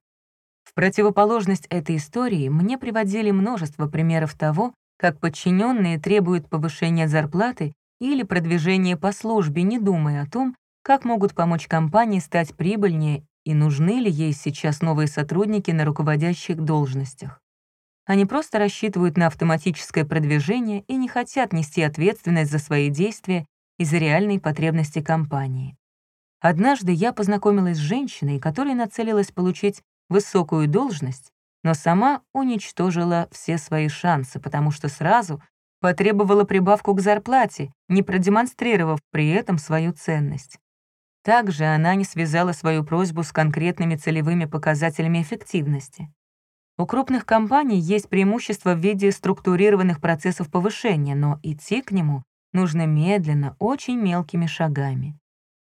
В противоположность этой истории мне приводили множество примеров того, как подчиненные требуют повышения зарплаты или продвижения по службе, не думая о том, как могут помочь компании стать прибыльнее и нужны ли ей сейчас новые сотрудники на руководящих должностях. Они просто рассчитывают на автоматическое продвижение и не хотят нести ответственность за свои действия и за реальные потребности компании. Однажды я познакомилась с женщиной, которая нацелилась получить высокую должность, но сама уничтожила все свои шансы, потому что сразу потребовала прибавку к зарплате, не продемонстрировав при этом свою ценность. Также она не связала свою просьбу с конкретными целевыми показателями эффективности. У крупных компаний есть преимущество в виде структурированных процессов повышения, но идти к нему нужно медленно, очень мелкими шагами.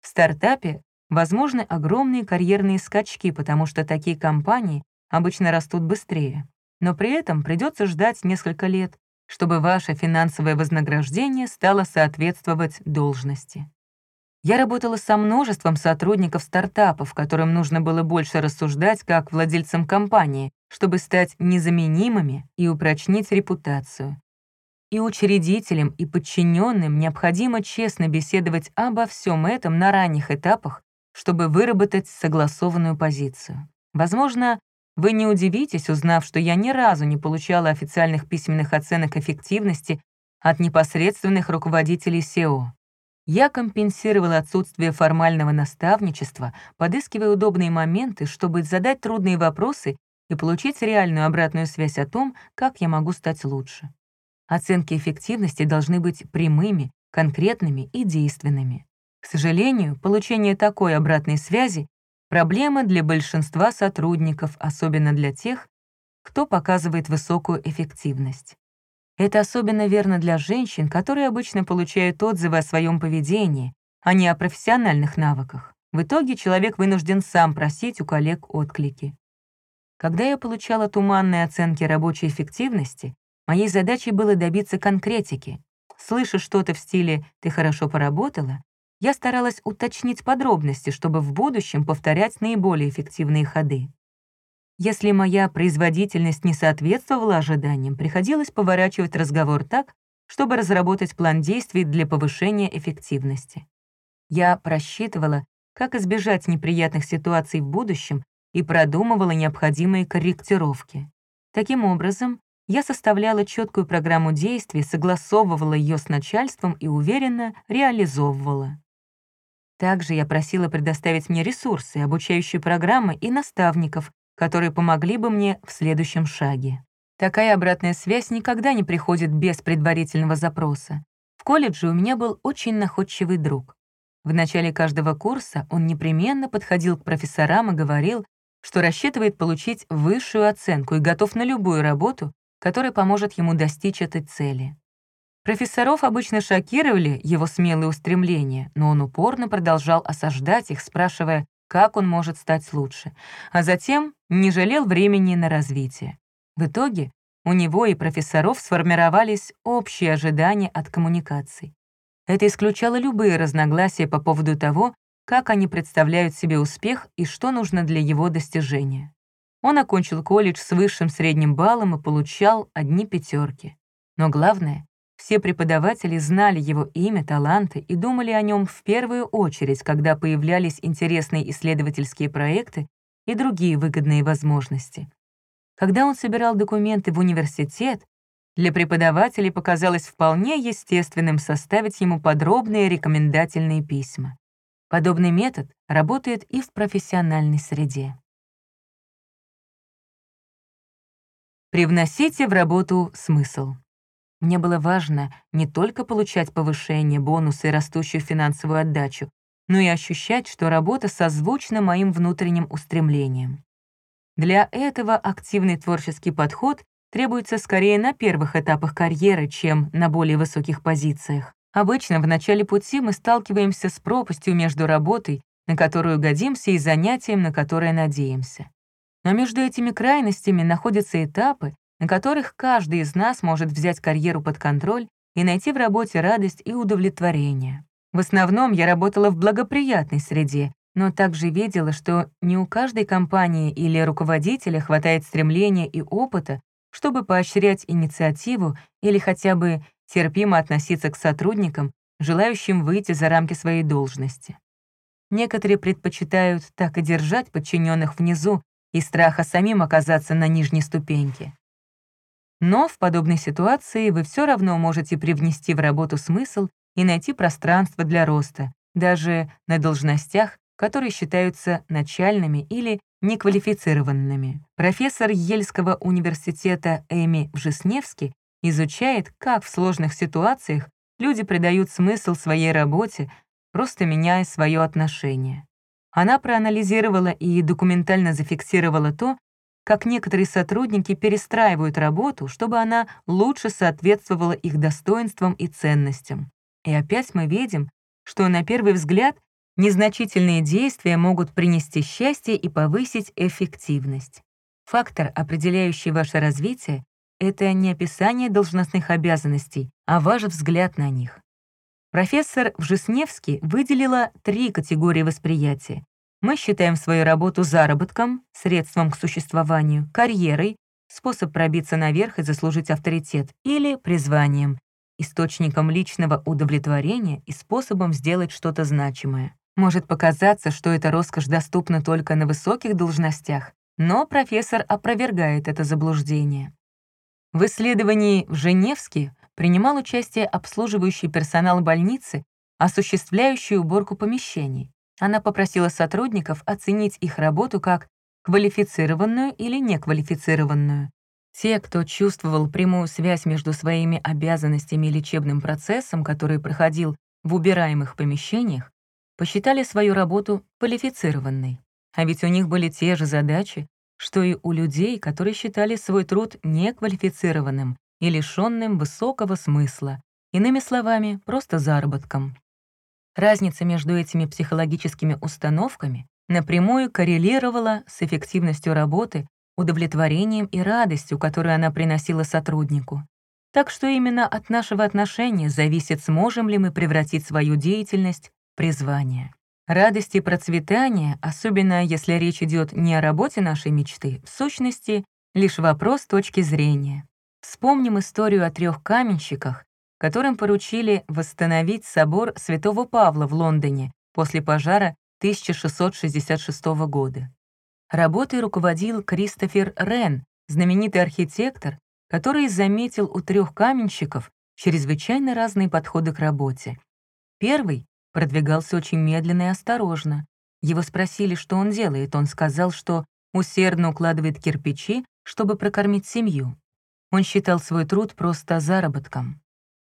В стартапе возможны огромные карьерные скачки, потому что такие компании обычно растут быстрее. Но при этом придется ждать несколько лет, чтобы ваше финансовое вознаграждение стало соответствовать должности. Я работала со множеством сотрудников стартапов, которым нужно было больше рассуждать как владельцам компании, чтобы стать незаменимыми и упрочнить репутацию. И учредителям, и подчиненным необходимо честно беседовать обо всем этом на ранних этапах, чтобы выработать согласованную позицию. Возможно, вы не удивитесь, узнав, что я ни разу не получала официальных письменных оценок эффективности от непосредственных руководителей SEO. Я компенсировала отсутствие формального наставничества, подыскивая удобные моменты, чтобы задать трудные вопросы и получить реальную обратную связь о том, как я могу стать лучше. Оценки эффективности должны быть прямыми, конкретными и действенными. К сожалению, получение такой обратной связи — проблема для большинства сотрудников, особенно для тех, кто показывает высокую эффективность. Это особенно верно для женщин, которые обычно получают отзывы о своем поведении, а не о профессиональных навыках. В итоге человек вынужден сам просить у коллег отклики. Когда я получала туманные оценки рабочей эффективности, моей задачей было добиться конкретики. Слыша что-то в стиле «ты хорошо поработала», я старалась уточнить подробности, чтобы в будущем повторять наиболее эффективные ходы. Если моя производительность не соответствовала ожиданиям, приходилось поворачивать разговор так, чтобы разработать план действий для повышения эффективности. Я просчитывала, как избежать неприятных ситуаций в будущем и продумывала необходимые корректировки. Таким образом, я составляла четкую программу действий, согласовывала ее с начальством и уверенно реализовывала. Также я просила предоставить мне ресурсы, обучающие программы и наставников, которые помогли бы мне в следующем шаге. Такая обратная связь никогда не приходит без предварительного запроса. В колледже у меня был очень находчивый друг. В начале каждого курса он непременно подходил к профессорам и говорил, что рассчитывает получить высшую оценку и готов на любую работу, которая поможет ему достичь этой цели. Профессоров обычно шокировали его смелые устремления, но он упорно продолжал осаждать их, спрашивая, как он может стать лучше, а затем не жалел времени на развитие. В итоге у него и профессоров сформировались общие ожидания от коммуникаций. Это исключало любые разногласия по поводу того, как они представляют себе успех и что нужно для его достижения. Он окончил колледж с высшим средним баллом и получал одни пятерки. Но главное, все преподаватели знали его имя, таланты и думали о нем в первую очередь, когда появлялись интересные исследовательские проекты и другие выгодные возможности. Когда он собирал документы в университет, для преподавателей показалось вполне естественным составить ему подробные рекомендательные письма. Подобный метод работает и в профессиональной среде. Привносите в работу смысл. Мне было важно не только получать повышение, бонусы и растущую финансовую отдачу, но и ощущать, что работа созвучна моим внутренним устремлениям. Для этого активный творческий подход требуется скорее на первых этапах карьеры, чем на более высоких позициях. Обычно в начале пути мы сталкиваемся с пропастью между работой, на которую годимся, и занятием, на которое надеемся. Но между этими крайностями находятся этапы, на которых каждый из нас может взять карьеру под контроль и найти в работе радость и удовлетворение. В основном я работала в благоприятной среде, но также видела, что не у каждой компании или руководителя хватает стремления и опыта, чтобы поощрять инициативу или хотя бы терпимо относиться к сотрудникам, желающим выйти за рамки своей должности. Некоторые предпочитают так и держать подчиненных внизу из страха самим оказаться на нижней ступеньке. Но в подобной ситуации вы все равно можете привнести в работу смысл и найти пространство для роста, даже на должностях, которые считаются начальными или неквалифицированными. Профессор Ельского университета Эми Вжесневский изучает, как в сложных ситуациях люди придают смысл своей работе, просто меняя свое отношение. Она проанализировала и документально зафиксировала то, как некоторые сотрудники перестраивают работу, чтобы она лучше соответствовала их достоинствам и ценностям. И опять мы видим, что на первый взгляд незначительные действия могут принести счастье и повысить эффективность. Фактор, определяющий ваше развитие, это не описание должностных обязанностей, а ваш взгляд на них. Профессор Вжесневский выделила три категории восприятия. Мы считаем свою работу заработком, средством к существованию, карьерой, способ пробиться наверх и заслужить авторитет, или призванием, источником личного удовлетворения и способом сделать что-то значимое. Может показаться, что эта роскошь доступна только на высоких должностях, но профессор опровергает это заблуждение. В исследовании в Женевске принимал участие обслуживающий персонал больницы, осуществляющий уборку помещений. Она попросила сотрудников оценить их работу как квалифицированную или неквалифицированную. Те, кто чувствовал прямую связь между своими обязанностями и лечебным процессом, который проходил в убираемых помещениях, посчитали свою работу квалифицированной. А ведь у них были те же задачи, что и у людей, которые считали свой труд неквалифицированным и лишенным высокого смысла, иными словами, просто заработком. Разница между этими психологическими установками напрямую коррелировала с эффективностью работы, удовлетворением и радостью, которую она приносила сотруднику. Так что именно от нашего отношения зависит, сможем ли мы превратить свою деятельность в призвание. Радость и процветание, особенно если речь идет не о работе нашей мечты, в сущности, лишь вопрос точки зрения. Вспомним историю о трех каменщиках, которым поручили восстановить собор Святого Павла в Лондоне после пожара 1666 года. Работой руководил Кристофер Рен, знаменитый архитектор, который заметил у трех каменщиков чрезвычайно разные подходы к работе. Первый продвигался очень медленно и осторожно. Его спросили, что он делает. Он сказал, что усердно укладывает кирпичи, чтобы прокормить семью. Он считал свой труд просто заработком.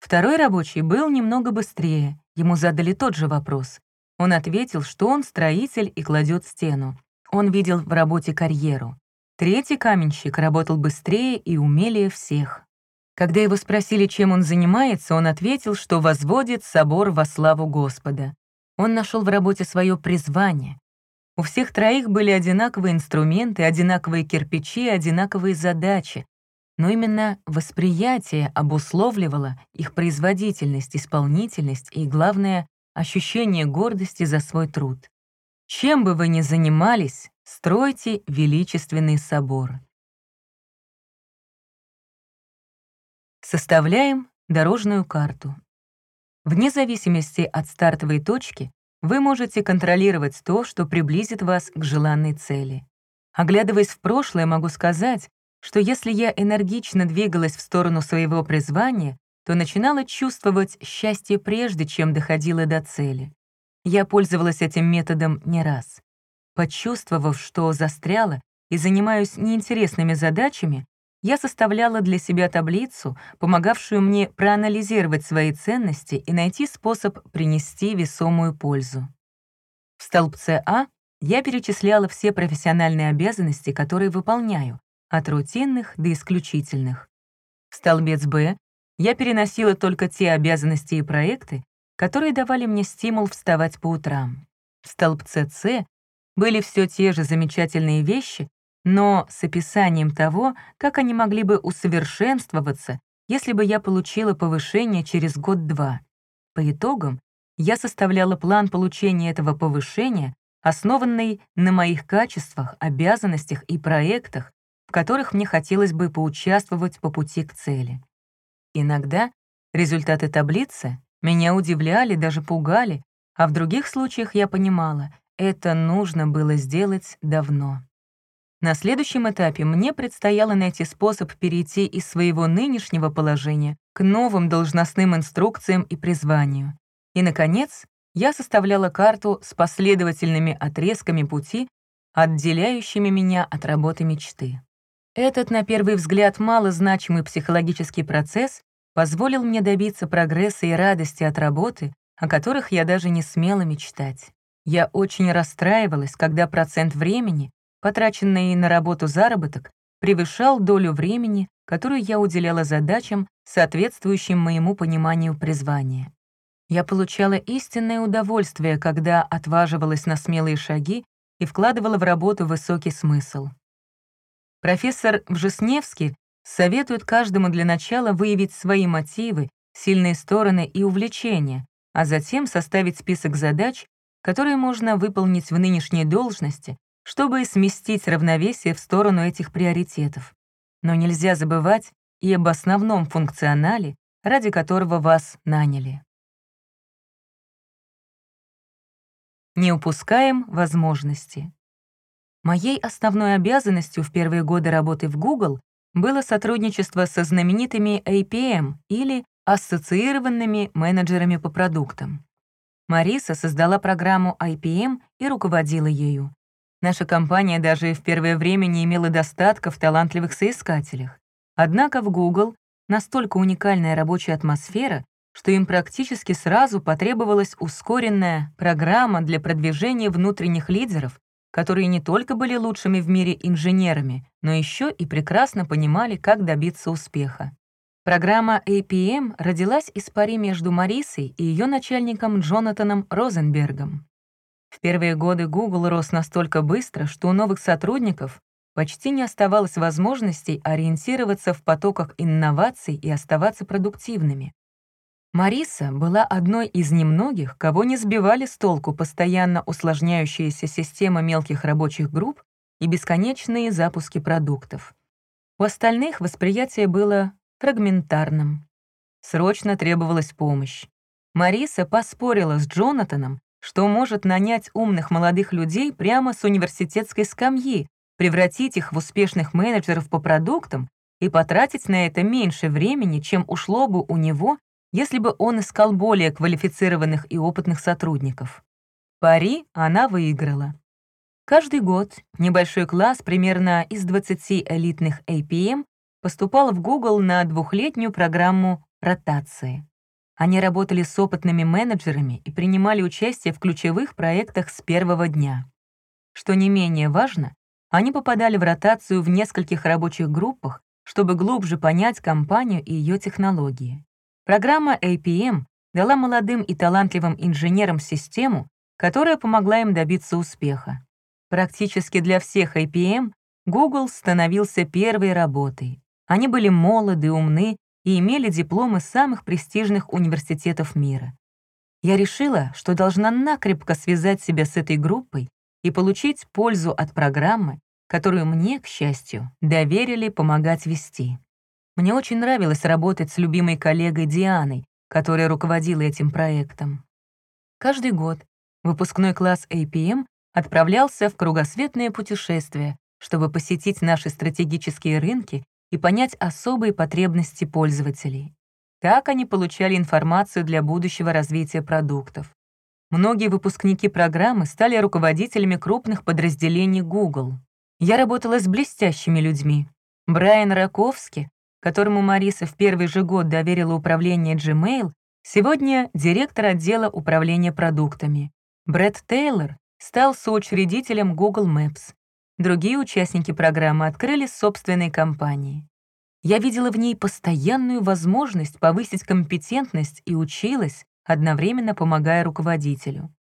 Второй рабочий был немного быстрее. Ему задали тот же вопрос. Он ответил, что он строитель и кладет стену. Он видел в работе карьеру. Третий каменщик работал быстрее и умелее всех. Когда его спросили, чем он занимается, он ответил, что возводит собор во славу Господа. Он нашел в работе свое призвание. У всех троих были одинаковые инструменты, одинаковые кирпичи, одинаковые задачи. Но именно восприятие обусловливало их производительность, исполнительность и, главное, ощущение гордости за свой труд. Чем бы вы ни занимались, стройте величественный собор. Составляем дорожную карту. Вне зависимости от стартовой точки вы можете контролировать то, что приблизит вас к желанной цели. Оглядываясь в прошлое, могу сказать, что если я энергично двигалась в сторону своего призвания, то начинала чувствовать счастье прежде, чем доходила до цели. Я пользовалась этим методом не раз. Почувствовав, что застряла и занимаюсь неинтересными задачами, я составляла для себя таблицу, помогавшую мне проанализировать свои ценности и найти способ принести весомую пользу. В столбце А я перечисляла все профессиональные обязанности, которые выполняю, от рутинных до исключительных. В столбец Б я переносила только те обязанности и проекты, которые давали мне стимул вставать по утрам. В столбце С были все те же замечательные вещи, но с описанием того, как они могли бы усовершенствоваться, если бы я получила повышение через год-два. По итогам я составляла план получения этого повышения, основанный на моих качествах, обязанностях и проектах, в которых мне хотелось бы поучаствовать по пути к цели. Иногда результаты таблицы меня удивляли, даже пугали, а в других случаях я понимала, это нужно было сделать давно. На следующем этапе мне предстояло найти способ перейти из своего нынешнего положения к новым должностным инструкциям и призванию. И, наконец, я составляла карту с последовательными отрезками пути, отделяющими меня от работы мечты. Этот, на первый взгляд, малозначимый психологический процесс позволил мне добиться прогресса и радости от работы, о которых я даже не смела мечтать. Я очень расстраивалась, когда процент времени, потраченный на работу заработок, превышал долю времени, которую я уделяла задачам, соответствующим моему пониманию призвания. Я получала истинное удовольствие, когда отваживалась на смелые шаги и вкладывала в работу высокий смысл. Профессор Вжесневский советует каждому для начала выявить свои мотивы, сильные стороны и увлечения, а затем составить список задач, которые можно выполнить в нынешней должности, чтобы сместить равновесие в сторону этих приоритетов. Но нельзя забывать и об основном функционале, ради которого вас наняли. Не упускаем возможности. Моей основной обязанностью в первые годы работы в Google было сотрудничество со знаменитыми APM или ассоциированными менеджерами по продуктам. Мариса создала программу IPM и руководила ею. Наша компания даже в первое время не имела достатка в талантливых соискателях. Однако в Google настолько уникальная рабочая атмосфера, что им практически сразу потребовалась ускоренная программа для продвижения внутренних лидеров, которые не только были лучшими в мире инженерами, но еще и прекрасно понимали, как добиться успеха. Программа APM родилась из пари между Марисой и ее начальником Джонатаном Розенбергом. В первые годы Google рос настолько быстро, что у новых сотрудников почти не оставалось возможностей ориентироваться в потоках инноваций и оставаться продуктивными. Мариса была одной из немногих, кого не сбивали с толку постоянно усложняющаяся система мелких рабочих групп и бесконечные запуски продуктов. У остальных восприятие было фрагментарным. Срочно требовалась помощь. Мариса поспорила с Джонатаном, что может нанять умных молодых людей прямо с университетской скамьи, превратить их в успешных менеджеров по продуктам и потратить на это меньше времени, чем ушло бы у него, если бы он искал более квалифицированных и опытных сотрудников. Пари она выиграла. Каждый год небольшой класс примерно из 20 элитных APM поступал в Google на двухлетнюю программу ротации. Они работали с опытными менеджерами и принимали участие в ключевых проектах с первого дня. Что не менее важно, они попадали в ротацию в нескольких рабочих группах, чтобы глубже понять компанию и ее технологии. Программа APM дала молодым и талантливым инженерам систему, которая помогла им добиться успеха. Практически для всех APM Google становился первой работой. Они были молоды, умны и имели дипломы самых престижных университетов мира. Я решила, что должна накрепко связать себя с этой группой и получить пользу от программы, которую мне, к счастью, доверили помогать вести. Мне очень нравилось работать с любимой коллегой Дианой, которая руководила этим проектом. Каждый год выпускной класс APM отправлялся в кругосветное путешествие, чтобы посетить наши стратегические рынки и понять особые потребности пользователей. Так они получали информацию для будущего развития продуктов. Многие выпускники программы стали руководителями крупных подразделений Google. Я работала с блестящими людьми. Брайан Раковски, которому Мариса в первый же год доверила управление Gmail, сегодня директор отдела управления продуктами. Брэд Тейлор стал соучредителем Google Maps. Другие участники программы открыли собственные компании. Я видела в ней постоянную возможность повысить компетентность и училась, одновременно помогая руководителю.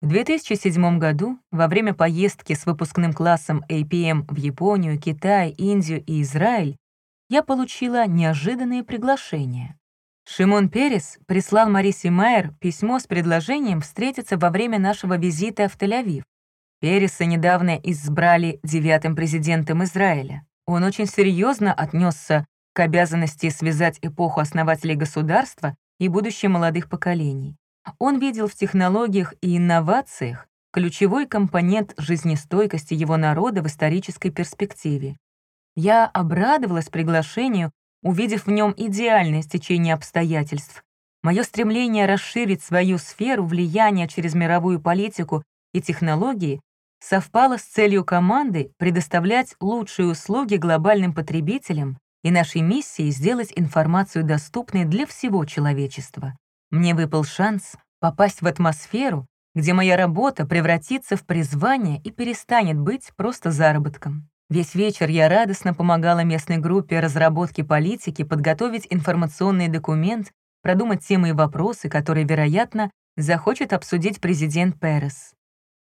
В 2007 году, во время поездки с выпускным классом APM в Японию, Китай, Индию и Израиль, я получила неожиданные приглашения. Шимон Перес прислал Марисе Майер письмо с предложением встретиться во время нашего визита в Тель-Авив. Переса недавно избрали девятым президентом Израиля. Он очень серьезно отнесся к обязанности связать эпоху основателей государства и будущее молодых поколений. Он видел в технологиях и инновациях ключевой компонент жизнестойкости его народа в исторической перспективе. Я обрадовалась приглашению, увидев в нем идеальное стечение обстоятельств. Мое стремление расширить свою сферу влияния через мировую политику и технологии совпало с целью команды предоставлять лучшие услуги глобальным потребителям и нашей миссией сделать информацию доступной для всего человечества. Мне выпал шанс попасть в атмосферу, где моя работа превратится в призвание и перестанет быть просто заработком. Весь вечер я радостно помогала местной группе разработки политики подготовить информационный документ, продумать темы и вопросы, которые, вероятно, захочет обсудить президент Перес.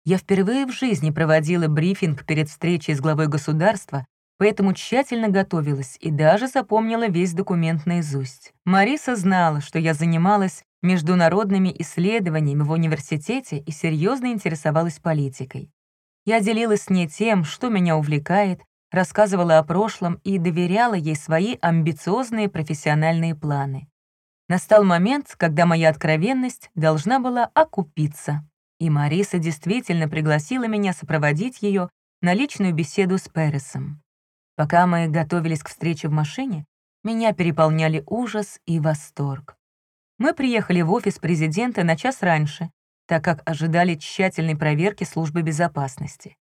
Я впервые в жизни проводила брифинг перед встречей с главой государства, поэтому тщательно готовилась и даже запомнила весь документ наизусть. Мариса знала, что я занималась международными исследованиями в университете и серьезно интересовалась политикой. Я делилась с ней тем, что меня увлекает, рассказывала о прошлом и доверяла ей свои амбициозные профессиональные планы. Настал момент, когда моя откровенность должна была окупиться, и Мариса действительно пригласила меня сопроводить ее на личную беседу с Пересом. Пока мы готовились к встрече в машине, меня переполняли ужас и восторг. Мы приехали в офис президента на час раньше, так как ожидали тщательной проверки службы безопасности.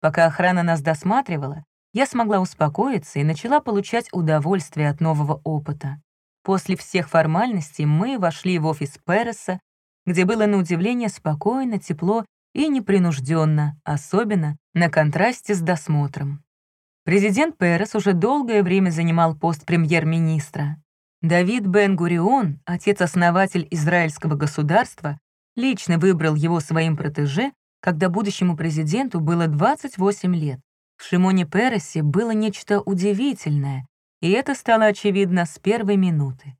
Пока охрана нас досматривала, я смогла успокоиться и начала получать удовольствие от нового опыта. После всех формальностей мы вошли в офис Переса, где было на удивление спокойно, тепло и непринужденно, особенно на контрасте с досмотром. Президент Перес уже долгое время занимал пост премьер-министра. Давид Бен-Гурион, отец-основатель израильского государства, лично выбрал его своим протеже, когда будущему президенту было 28 лет. В Шимоне Пересе было нечто удивительное, и это стало очевидно с первой минуты.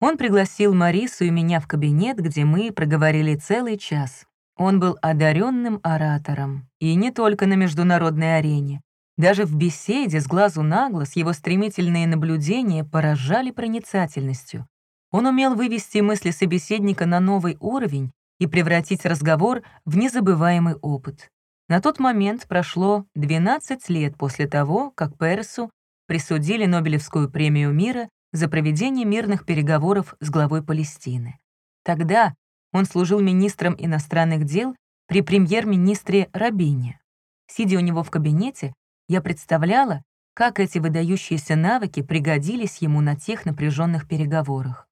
Он пригласил Марису и меня в кабинет, где мы проговорили целый час. Он был одаренным оратором, и не только на международной арене. Даже в беседе с глазу на глаз его стремительные наблюдения поражали проницательностью. Он умел вывести мысли собеседника на новый уровень и превратить разговор в незабываемый опыт. На тот момент прошло 12 лет после того, как Персу присудили Нобелевскую премию мира за проведение мирных переговоров с главой Палестины. Тогда он служил министром иностранных дел при премьер-министре Рабине. Сидя у него в кабинете, я представляла, как эти выдающиеся навыки пригодились ему на тех напряженных переговорах.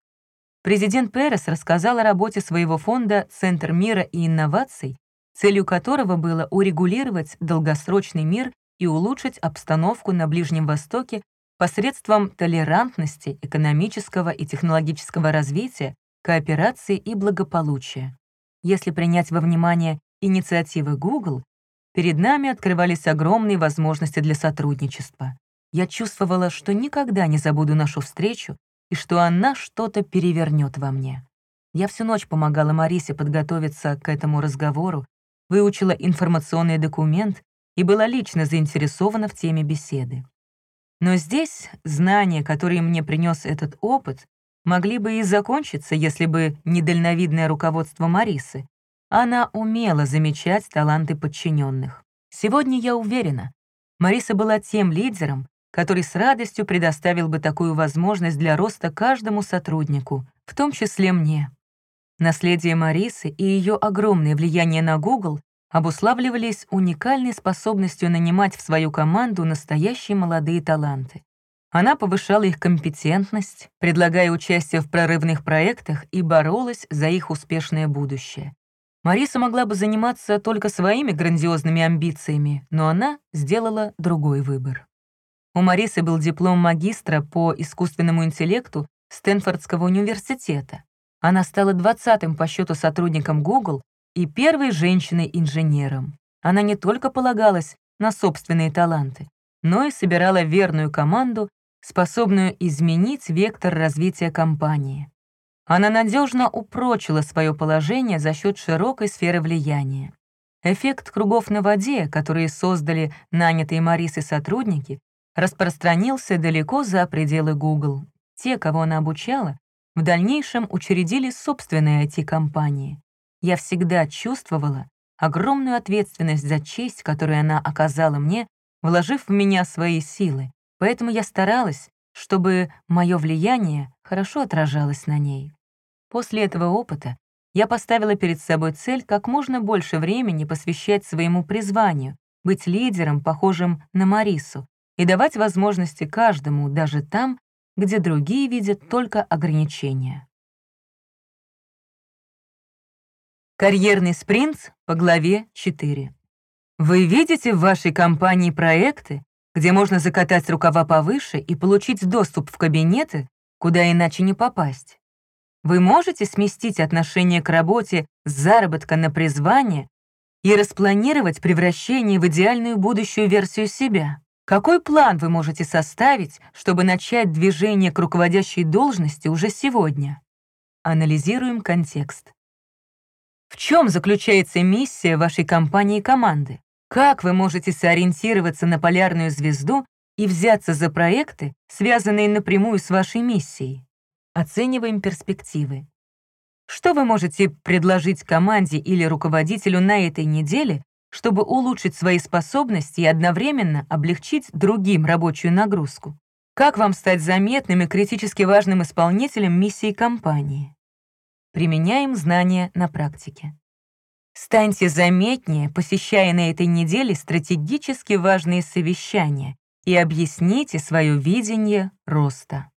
Президент Перес рассказал о работе своего фонда «Центр мира и инноваций», целью которого было урегулировать долгосрочный мир и улучшить обстановку на Ближнем Востоке посредством толерантности, экономического и технологического развития, кооперации и благополучия. Если принять во внимание инициативы Google, перед нами открывались огромные возможности для сотрудничества. Я чувствовала, что никогда не забуду нашу встречу и что она что-то перевернет во мне. Я всю ночь помогала Марисе подготовиться к этому разговору, выучила информационный документ и была лично заинтересована в теме беседы. Но здесь знания, которые мне принес этот опыт, могли бы и закончиться, если бы недальновидное руководство Марисы. Она умела замечать таланты подчиненных. Сегодня я уверена, Мариса была тем лидером, который с радостью предоставил бы такую возможность для роста каждому сотруднику, в том числе мне. Наследие Марисы и ее огромное влияние на Google обуславливались уникальной способностью нанимать в свою команду настоящие молодые таланты. Она повышала их компетентность, предлагая участие в прорывных проектах и боролась за их успешное будущее. Мариса могла бы заниматься только своими грандиозными амбициями, но она сделала другой выбор. У Марисы был диплом магистра по искусственному интеллекту Стэнфордского университета. Она стала 20-м по счету сотрудником Google и первой женщиной-инженером. Она не только полагалась на собственные таланты, но и собирала верную команду, способную изменить вектор развития компании. Она надежно упрочила свое положение за счет широкой сферы влияния. Эффект кругов на воде, которые создали нанятые Марисой сотрудники, распространился далеко за пределы Google. Те, кого она обучала, в дальнейшем учредили собственные IT-компании. Я всегда чувствовала огромную ответственность за честь, которую она оказала мне, вложив в меня свои силы, поэтому я старалась, чтобы мое влияние хорошо отражалось на ней. После этого опыта я поставила перед собой цель как можно больше времени посвящать своему призванию, быть лидером, похожим на Марису, и давать возможности каждому, даже там, где другие видят только ограничения. Карьерный спринт по главе 4. Вы видите в вашей компании проекты, где можно закатать рукава повыше и получить доступ в кабинеты, куда иначе не попасть. Вы можете сместить отношение к работе с заработка на призвание и распланировать превращение в идеальную будущую версию себя. Какой план вы можете составить, чтобы начать движение к руководящей должности уже сегодня? Анализируем контекст. В чем заключается миссия вашей компании и команды? Как вы можете сориентироваться на полярную звезду и взяться за проекты, связанные напрямую с вашей миссией? Оцениваем перспективы. Что вы можете предложить команде или руководителю на этой неделе, чтобы улучшить свои способности и одновременно облегчить другим рабочую нагрузку? Как вам стать заметным и критически важным исполнителем миссии компании? Применяем знания на практике. Станьте заметнее, посещая на этой неделе стратегически важные совещания и объясните свое видение роста.